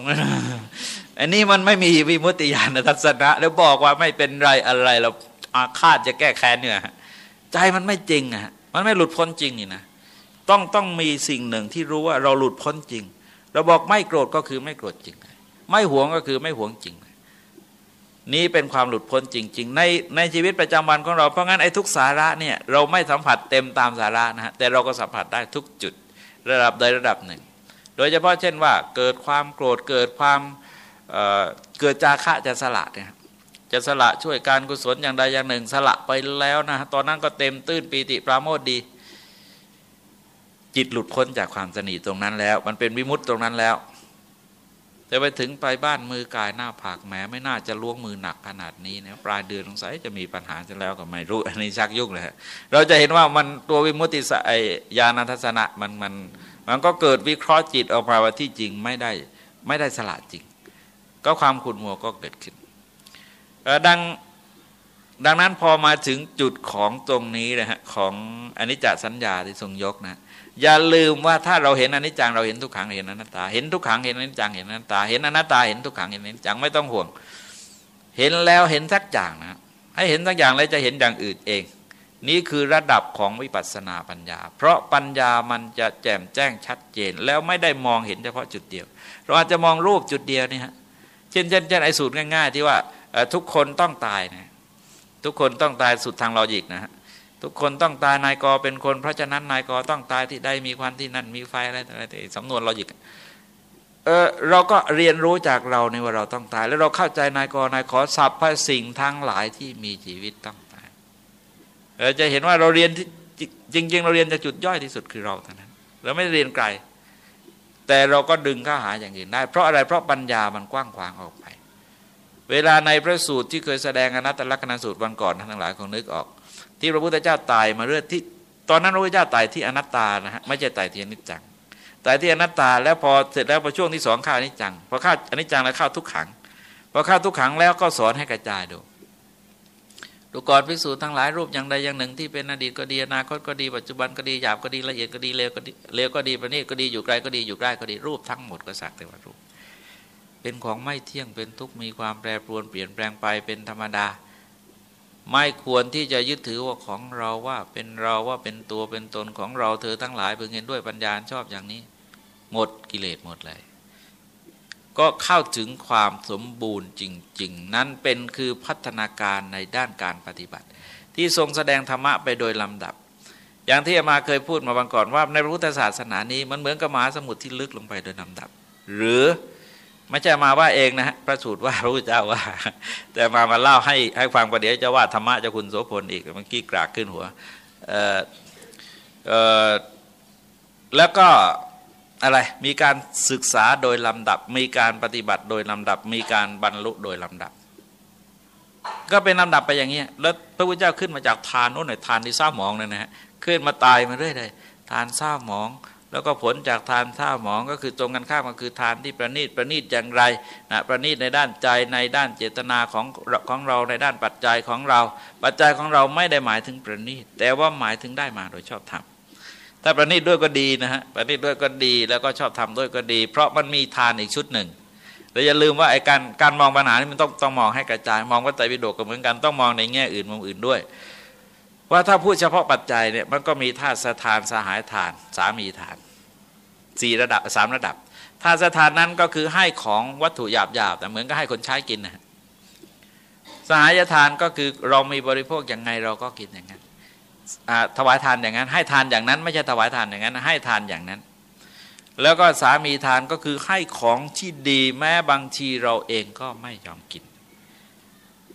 อันนี้มันไม่มีวิมุตติญาณทัศนะ แล้วบอกว่าไม่เป็นไรอะไรเราอาฆาตจะแก้แค้นเนี่ยใจมันไม่จริงอะมันไม่หลุดพ้นจริงนี่นะต้องต้องมีสิ่งหนึ่งที่รู้ว่าเราหลุดพ้นจริง เราบอกไม่โกรธก็คือไม่โกรธจริง ไม่หวงก็คือไม่หวงจริง นี้เป็นความหลุดพ้นจริง ๆ ในในชีวิตประจำวันของเราเพราะงั้นไอ้ทุกสาระเนี่ยเราไม่สัมผัสเต็มตามสาระนะฮะแต่เราก็สัมผัสได้ทุกจุดระดับใดระดับหนึ่ง โดยเฉพาะเช่นว่าเกิดความโกรธเกิดความเเกิดจาคะจะสละเนี่ยจะสละช่วยการกุศลอย่างใดอย่างหนึ่ง สละไปแล้วนะตอนนั้นก็เต็มตื้นปีติปราโมทดี จิตหลุดพ้นจากความสนิทตรงนั้นแล้ว มันเป็นวิมุตตรงนั้นแล้ว แต่ไปถึงไปบ้านมือกายหน้าผากแหมไม่น่าจะล้วงมือหนักขนาดนี้นะปลายเดือนสงสัยจะมีปัญหาจะแล้วก็ไม่รู้อันนี้ชักยุ่งเลยเราจะเห็นว่ามันตัววิมุติสายญาณทัศนะมันมันมันก็เกิดวิเคราะห์จิตออกมาว่าที่จริงไม่ได้ไม่ได้สละจริง ก็ความขุ่นมัวก็เกิดขึ้นดังดังนั้นพอมาถึงจุดของตรงนี้นะฮะของอนิจจสัญญาที่ทรงยกนะ อย่าลืมว่าถ้าเราเห็นอนิจจังเราเห็นทุกขังเห็นอนัตตา เห็นทุกขังเห็นอนิจจังเห็นอนัตตา เห็นอนัตตาเห็นทุกขังเห็นอนิจจังไม่ต้องห่วง เห็นแล้วเห็นสักอย่างนะ ให้เห็นสักอย่างแล้วจะเห็นอย่างอื่นเอง นี่คือระดับของวิปัสสนาปัญญา เพราะปัญญามันจะแจ่มแจ้งชัดเจน แล้วไม่ได้มองเห็นเฉพาะจุดเดียว เราอาจจะมองรูปจุดเดียวนี่ฮะเช่นเช่นเช่นไอ้สูตรง่าย ๆ ที่ว่าทุกคนต้องตายนะทุกคนต้องตายสุดทางลอจิกนะฮะ ทุกคนต้องตายนายกเป็นคน เพราะฉะนั้นนายกต้องตายที่ใดมีควันที่นั่นมีไฟอะไรอะไรสำนวนลอจิกเออเราก็เรียนรู้จากเราในว่าเราต้องตาย แล้วเราเข้าใจนายกนายขอสัพพสิ่งทั้งหลายที่มีชีวิตต้องตายเราจะเห็นว่าเราเรียนจริง ๆ เราเรียนจากจุดย่อยที่สุดคือเราเท่านั้นเราไม่เรียนไกล แต่เราก็ดึงข้าหาอย่างอื่นได้ เพราะอะไรเพราะปัญญามันกว้างขวางออกไป เวลาในพระสูตรที่เคยแสดงอนัตตลักษณสูตรวันก่อนทั้งหลายคงนึกออก ที่พระพุทธเจ้าตายมาเรื่อยที่ ตอนนั้นพระพุทธเจ้าตายที่อนัตตานะฮะไม่ใช่ตายที่อนิจจังตายที่อนัตตา แล้วพอเสร็จแล้วพอช่วงที่สองข้าอนิจจังพอข้าอนิจจังแล้วข้าทุกขังพอข้าทุกขังแล้วก็สอนให้กระจายดูดูก่อนภิกษุทั้งหลายรูปอย่างใดอย่างหนึ่งที่เป็นอดีตก็ดีอนาคตก็ดีปัจจุบันก็ดีหยาบก็ดีละเอียดก็ดีเลวก็ดีเลวก็ดีประณีตก็ดีอยู่ไกลก็ดีอยู่ใกล้ก็ดีรูปทั้งหมดก็สักแต่ว่ารูป เป็นของไม่เที่ยงเป็นทุกข์มีความแปรปรวนเปลี่ยนแปลงไปเป็นธรรมดา ไม่ควรที่จะยึดถือว่าของเราว่าเป็นเราว่าเป็นตัวเป็นตนของเราเธอทั้งหลายเพิ่งเห็นด้วยปัญญาชอบอย่างนี้ หมดกิเลสหมดเลย ก็เข้าถึงความสมบูรณ์จริง ๆ นั้นเป็นคือพัฒนาการในด้านการปฏิบัติ ที่ทรงแสดงธรรมะไปโดยลำดับ อย่างที่อามาเคยพูดมาบางก่อนว่าในพระพุทธศาสนานี้มันเหมือนกับมหาสมุทรที่ลึกลงไปโดยลำดับ หรือ ไม่ใช่มาว่าเองนะฮะพระสูตรว่าพระพุทธเจ้าว่า แต่มามาเล่าให้ให้ฟังประเดี๋ยวจะว่าธรรมะเจะคุณโสพลอีกเมื่อกี้กรากขึ้นหัวเออเออแล้วก็อะไรมีการศึกษาโดยลำดับ มีการปฏิบัติโดยลำดับ มีการบรรลุโดยลำดับ ก็เป็นลำดับไปอย่างเงี้ยแล้วพระพุทธเจ้าขึ้นมาจากทานโน้นหน่อยทานที่เศร้าหมองเลยนะฮะขึ้นมาตายมาเรื่อยเลยทานเศร้าหมอง แล้วก็ผลจากทานท่าหมองก็คือตรงกันข้ามก็คือทานที่ประณีตประณีตอย่างไรนะประณีตในด้านใจในด้านเจตนาของของเราในด้านปัจจัยของเรา ปัจจัยของเราไม่ได้หมายถึงประณีตแต่ว่าหมายถึงได้มาโดยชอบธรรมถ้าประณีตด้วยก็ดีนะฮะประณีตด้วยก็ดีแล้วก็ชอบทำด้วยก็ดี เพราะมันมีทานอีกชุดหนึ่งเราอย่าลืมว่าไอ้การการมองปัญหานี่มันต้องต้องมองให้กระจาย มองว่าไตรปิฎกก็เหมือนกันต้องมองในแง่อื่นมุมอื่นด้วย ว่าถ้าพูดเฉพาะปัจจัยเนี่ยมันก็มีธาตุสถานสหายทาน สามีทานสี่ระดับสามระดับธาตุสถานนั้นก็คือให้ของวัตถุหยาบหยาบแต่เหมือนก็ให้คนใช้กินนะสหายทานก็คือเรามีบริโภคอย่างไงเราก็กินอย่างนั้นถวายทานอย่างนั้น ให้ทานอย่างนั้น ไม่ใช่ถวายทานอย่างนั้น ให้ทานอย่างนั้น แล้วก็สามีทานก็คือให้ของที่ดีแม้บางทีเราเองก็ไม่ยอมกิน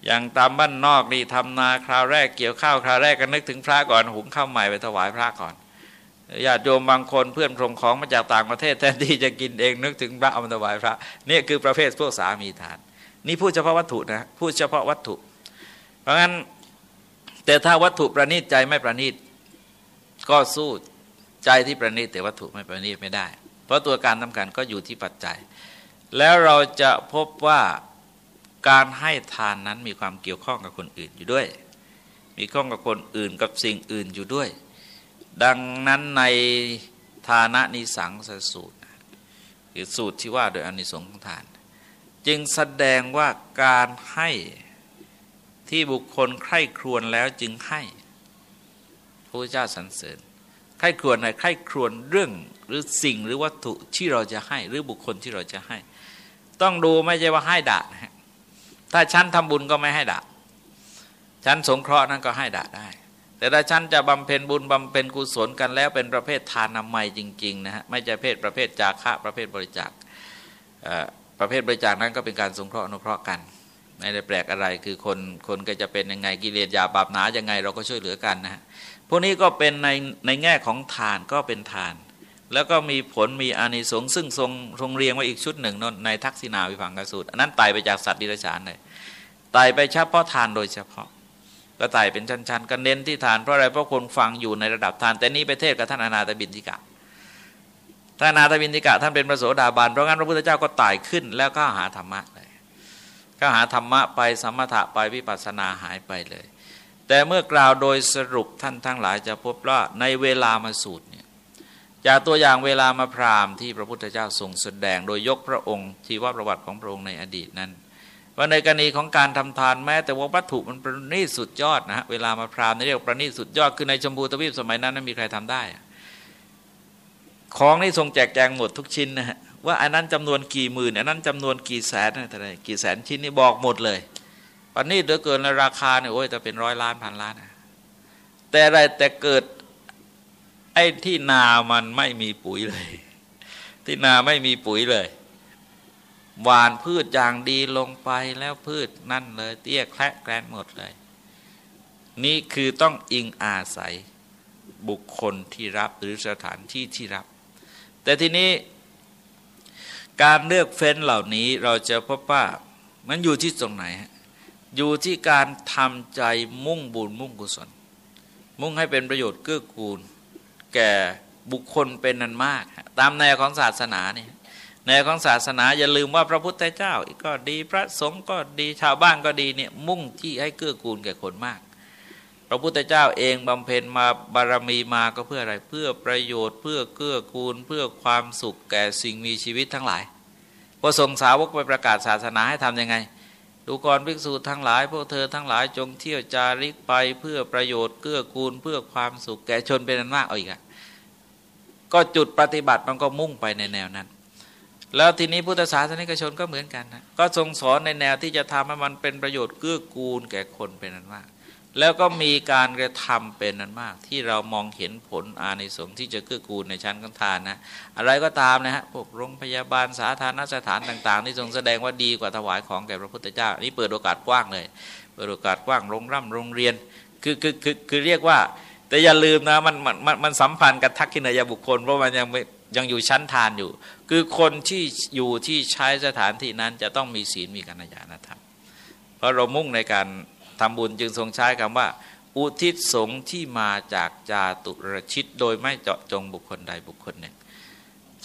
อย่างตามบ้านนอกนี่ทำนาคราวแรกเกี่ยวข้าวคราวแรกก็นึกถึงพระก่อนหุงข้าวใหม่ไปถวายพระก่อนญาติโยมบางคนเพื่อนส่งของมาจากต่างประเทศแทนที่จะกินเองนึกถึงพระเอามาถวายพระนี่คือประเภทพวกสามีทาน นี่พูดเฉพาะวัตถุนะพูดเฉพาะวัตถุ เพราะงั้นแต่ถ้าวัตถุประณีตใจไม่ประณีตก็สู้ใจที่ประณีตแต่วัตถุไม่ประณีตไม่ได้ เพราะตัวการสำคัญก็อยู่ที่ปัจจัย แล้วเราจะพบว่า การให้ทานนั้นมีความเกี่ยวข้องกับคนอื่นอยู่ด้วย มีข้องกับคนอื่นกับสิ่งอื่นอยู่ด้วย ดังนั้นในฐานะนิสังสสูตรคือสูตรที่ว่าโดยอนิสงส์ของทาน จึงแสดงว่าการให้ที่บุคคลใคร่ครวญแล้วจึงให้พระเจ้าสรรเสริญใคร่ครวญในใคร่ครวญเรื่องหรือสิ่งหรือวัตถุที่เราจะให้หรือบุคคลที่เราจะให้ ต้องดูไม่ใช่ว่าให้ด่า ถ้าฉันทำบุญก็ไม่ให้ด่าฉันสงเคราะห์นั้นก็ให้ด่าได้ แต่ถ้าฉันจะบำเพ็ญบุญบำเพ็ญกุศลกันแล้วเป็นประเภททานนามัยจริงๆนะฮะไม่ใช่เพศประเภทจาคะประเภทบริจาคประเภทบริจาคนั้นก็เป็นการสงเคราะห์อนุเคราะห์กันไม่ได้แปลกอะไรคือคนคนก็จะเป็นยังไงกิเลสยาบาปหนายังไงเราก็ช่วยเหลือกันนะฮะพวกนี้ก็เป็นในในแง่ของทานก็เป็นทาน แล้วก็มีผลมีอานิสงส์ซึ่งทรงทรงเรียงไว้อีกชุดหนึ่งนในทักษิณาวิพังกสูตรอันนั้นไต่ไปจากสัตว์ดิรฉานเลยไต่ไปเฉพาะทานโดยเฉพาะ ก็ไต่เป็นชั้นๆก็เน้นที่ทานเพราะอะไรเพราะคนฟังอยู่ในระดับทาน แต่นี้ไปเทศกับท่านอนาถบินทิกะท่านอนาถบินทิกะท่านเป็นพระโสดาบันเพราะงั้นพระพุทธเจ้าก็ไต่ขึ้น แล้วก็หาธรรมะเลยก็หาธรรมะไปสมถะไปวิปัสสนาหายไปเลย แต่เมื่อกล่าวโดยสรุปท่านทั้งหลายจะพบว่าในเวลามาสูตรเนี่ย จากตัวอย่างเวลามาพรามที่พระพุทธเจ้าทรงแสดง โดยยกพระองค์ทีว่าประวัติของพระองค์ในอดีตนั้น ว่าในกรณีของการทำทานแม้แต่ว่าวัตถุมันประณีตสุดยอดนะฮะเวลามาพรามนี่เรียกประณีตสุดยอดคือในชมพูทวีปสมัยนั้นไม่มีใครทำได้ ของนี่ทรงแจกแจงหมดทุกชิ้นนะฮะว่าอันนั้นจำนวนกี่หมื่นอันนั้นจำนวนกี่แสนอะไรกี่แสนชิ้นนี่บอกหมดเลยประณีตเหลือเกินราคาเนี่ยโอ้ยแต่เป็นร้อยล้านพันล้านนะแต่อะไรแต่เกิด ไอ้ที่นามันไม่มีปุ๋ยเลย ที่นาไม่มีปุ๋ยเลย หวานพืชอย่างดีลงไปแล้วพืชนั่นเลย เตี้ยแคละแกลนหมดเลย นี่คือต้องอิงอาศัยบุคคลที่รับหรือสถานที่ที่รับ แต่ทีนี้การเลือกเฟ้นเหล่านี้เราจะพบว่ามันอยู่ที่ตรงไหน อยู่ที่การทำใจมุ่งบุญมุ่งกุศล มุ่งให้เป็นประโยชน์เกื้อกูล แก่บุคคลเป็นนันมาก ตามแนวของศาสนาเนี่ยแนวของศาสนาอย่าลืมว่าพระพุทธเจ้าก็ดีพระสงฆ์ก็ดีชาวบ้านก็ดีเนี่ยมุ่งที่ให้เกื้อกูลแก่คนมาก พระพุทธเจ้าเองบำเพ็ญมาบารมีมาก็เพื่ออะไรเพื่อประโยชน์ เพื่อเกื้อกูล เพื่อความสุขแก่สิ่งมีชีวิตทั้งหลายพอส่งสาวกไปประกาศศาสนาให้ทํำยังไง ดูก่อนภิกษุทั้งหลาย พวกเธอทั้งหลายจงเที่ยวจาริกไปเพื่อประโยชน์เกื้อกูลเพื่อความสุขแก่ชนเป็นอันมากเอาอีกอะก็จุดปฏิบัติมันก็มุ่งไปในแนวนั้น แล้วทีนี้พุทธศาสนิกชนก็เหมือนกันนะก็ทรงสอนในแนวที่จะทำให้มันเป็นประโยชน์เกื้อกูลแก่คนเป็นอันมาก แล้วก็มีการกระทำเป็นนั้นมาก ที่เรามองเห็นผลอานิสงส์ที่จะเกื้อกูลในชั้นกันทานนะ อะไรก็ตามนะฮะพวกโรงพยาบาลสาธารณสถานต่าง ๆ ที่ทรงแสดงว่าดีกว่าถวายของแก่พระพุทธเจ้า นี่เปิดโอกาสกว้างเลยเปิดโอกาสกว้างโรงร่ำโรงเรียนคือคือคือคือเรียกว่า แต่อย่าลืมนะมันมันมันมันสัมพันธ์กับทักขินายบุคคล เพราะมันยังยังอยู่ชั้นทานอยู่ คือคนที่อยู่ที่ใช้สถานที่นั้นจะต้องมีศีลมีกัญญาณธรรมเพราะเรามุ่งในการ ทำบุญจึงทรงใช้คำว่า อุทิศสงฆ์ที่มาจากจาตุรชิต โดยไม่เจาะจงบุคคลใดบุคคลหนึ่ง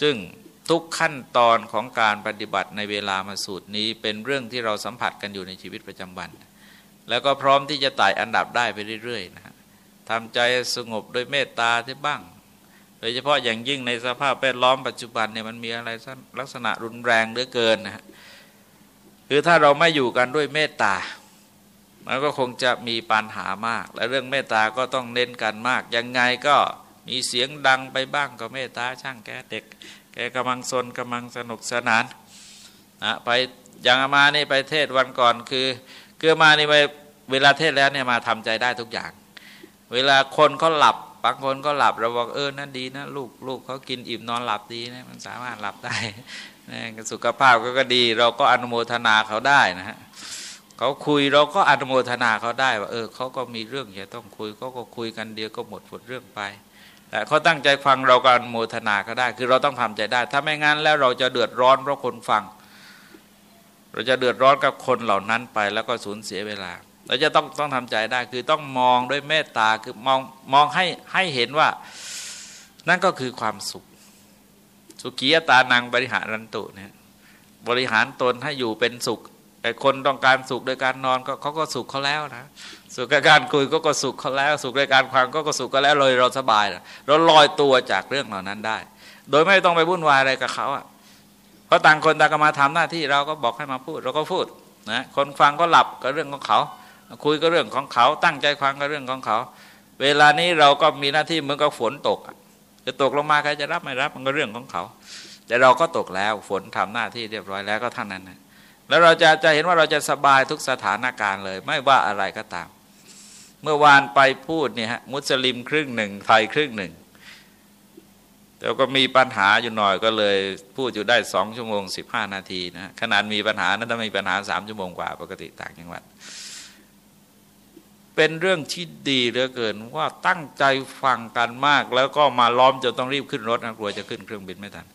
ซึ่งทุกขั้นตอนของการปฏิบัติในเวลามาสูตรนี้เป็นเรื่องที่เราสัมผัสกันอยู่ในชีวิตประจำวัน แล้วก็พร้อมที่จะไต่อันดับได้ไปเรื่อยๆนะทำใจสงบโดยเมตตาที่บ้างโดยเฉพาะอย่างยิ่งในสภาพแวดล้อมปัจจุบันเนี่ยมันมีอะไรลักษณะรุนแรงเหลือเกินนะคือถ้าเราไม่อยู่กันด้วยเมตตา มันก็คงจะมีปัญหามาก และเรื่องเมตตาก็ต้องเน้นกันมาก ยังไงก็มีเสียงดังไปบ้างก็เมตตาช่างแกเด็ก แกกำลังสนกำลังสนุกสนานนะไปอย่างมานี่ไปเทศวันก่อนคือเกือมานี่ไปเวลาเทศแล้วเนี่ยมาทำใจได้ทุกอย่าง เวลาคนเขาหลับบางคนก็หลับเราบอกเออนั่นดีนะลูกลูกเขากินอิ่มนอนหลับดีนะมันสามารถหลับได้สุขภาพก็ก็ดี เราก็อนุโมทนาเขาได้นะฮะ เขาคุยเราก็อนุโมทนาเขาได้ว่า เออเขาก็มีเรื่องจะต้องคุยเขาก็คุยกันเดียวก็หมดหมดเรื่องไปแต่เขาตั้งใจฟังเราก็อนุโมทนาเขาได้ คือเราต้องทำใจได้ ถ้าไม่งั้นแล้วเราจะเดือดร้อนเพราะคนฟัง เราจะเดือดร้อนกับคนเหล่านั้นไป แล้วก็สูญเสียเวลา เราจะต้องต้องทำใจได้ คือต้องมองด้วยเมตตาคือมองมองให้ให้เห็นว่านั่นก็คือความสุข สุขียตานังบริหารันตุเนี่ยบริหารตนให้อยู่เป็นสุข แต่คนต้องการสุขโดยการนอนก็เขาก็สุขเขาแล้วนะสุขกับการคุยก็ก็สุขเขาแล้ว สุขในการฟังก็ก็สุขก็แล้วเลยเราสบายเราลอยตัวจากเรื่องเหล่านั้นได้ โดยไม่ต้องไปวุ่นวายอะไรกับเขาอะเพราะต่างคนต่างก็มาทำหน้าที่เราก็บอกให้มาพูด เราก็พูดนะคนฟังก็หลับก็เรื่องของเขา คุยก็เรื่องของเขา ตั้งใจฟังก็เรื่องของเขา เวลานี้เราก็มีหน้าที่เหมือนกับฝนตกจะตกลงมาใครจะรับไม่รับมันก็เรื่องของเขา แต่เราก็ตกแล้วฝนทำหน้าที่เรียบร้อยแล้วก็ท่านนั้นนะ แล้วเราจะจะเห็นว่าเราจะสบายทุกสถานการณ์เลย ไม่ว่าอะไรก็ตาม เมื่อวานไปพูดเนี่ยฮะมุสลิมครึ่งหนึ่งไทยครึ่งหนึ่งแต่ก็มีปัญหาอยู่หน่อยก็เลย พูดอยู่ได้สองชั่วโมงสิบห้านาทีนะขนาดมีปัญหานั้นถ้ามีปัญหาสามชั่วโมงกว่าปกติต่างจังหวัด เป็นเรื่องที่ดีเหลือเกินว่าตั้งใจฟังกันมาก แล้วก็มาล้อมจนต้องรีบขึ้นรถนะกลัวจะขึ้นเครื่องบินไม่ทัน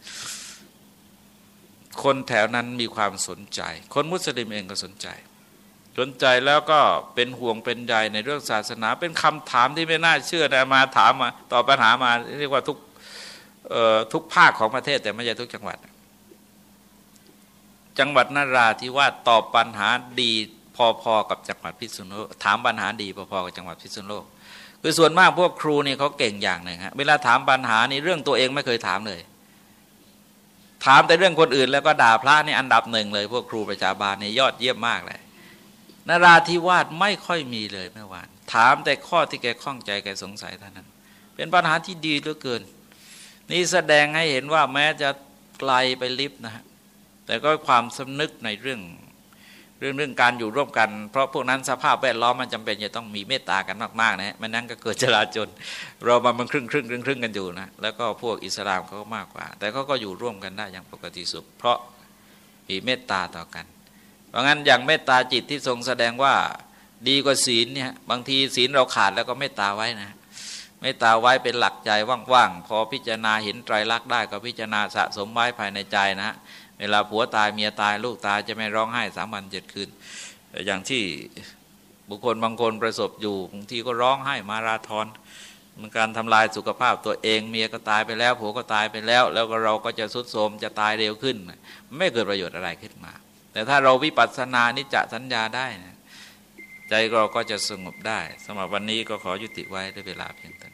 คนแถวนั้นมีความสนใจ คนมุสลิมเองก็สนใจ สนใจแล้วก็เป็นห่วงเป็นใยในเรื่องศาสนา เป็นคำถามที่ไม่น่าเชื่อนะมาถามมาตอบปัญหามาเรียกว่าทุกทุกภาคของประเทศแต่ไม่ใช่ทุกจังหวัด จังหวัดนาราที่ว่าตอบปัญหาดีพอๆกับจังหวัดพิษณุโลกถามปัญหาดีพอๆกับจังหวัดพิษณุโลกคือส่วนมากพวกครูนี่เขาเก่งอย่างหนึ่งฮะเวลาถามปัญหานี่เรื่องตัวเองไม่เคยถามเลย ถามแต่เรื่องคนอื่น แล้วก็ด่าพระนี่อันดับหนึ่งเลย พวกครูประชาบาลนี่ยอดเยี่ยมมากเลยนราธิวาสไม่ค่อยมีเลยเมื่อวาน ถามแต่ข้อที่แกข้องใจแกสงสัยเท่านั้น เป็นปัญหาที่ดีเหลือเกิน นี่แสดงให้เห็นว่าแม้จะไกลไปลิฟนะฮะแต่ก็ความสำนึกในเรื่อง เรื่องเรื่องการอยู่ร่วมกัน เพราะพวกนั้นสภาพแวดล้อมมันจำเป็นจะต้องมีเมตตากันมากๆนะไม่นั้นก็เกิดจลาจนเรามามันครึ่งครึ่งครึ่งครึ่งกันอยู่นะแล้วก็พวกอิสลามเขาก็มากกว่า แต่เขาก็อยู่ร่วมกันได้อย่างปกติสุข เพราะมีเมตตาต่อกัน เพราะงั้นอย่างเมตตาจิตที่ทรงแสดงว่าดีกว่าศีลเนี่ยบางทีศีลเราขาดแล้วก็เมตตาไว้นะเมตตาไว้เป็นหลักใจว่างๆพอพิจารณาเห็นไตรลักษณ์ได้ก็พิจารณาสะสมไว้ภายในใจนะ เวลาผัวตายเมียตายลูกตายจะไม่ร้องไห้สามวันเจ็ดคืน อย่างที่บุคคลบางคนประสบอยู่บางทีก็ร้องไห้มาราธอนมันการทำลายสุขภาพตัวเองเมียก็ตายไปแล้วผัวก็ตายไปแล้ว แล้วก็เราก็จะสุดโทมจะตายเร็วขึ้น ไม่เกิดประโยชน์อะไรขึ้นมา แต่ถ้าเราวิปัสสนานิจสัญญาได้นะใจเราก็จะสงบได้สำหรับวันนี้ก็ขอยุติไว้ด้วยเวลาเพียงเท่า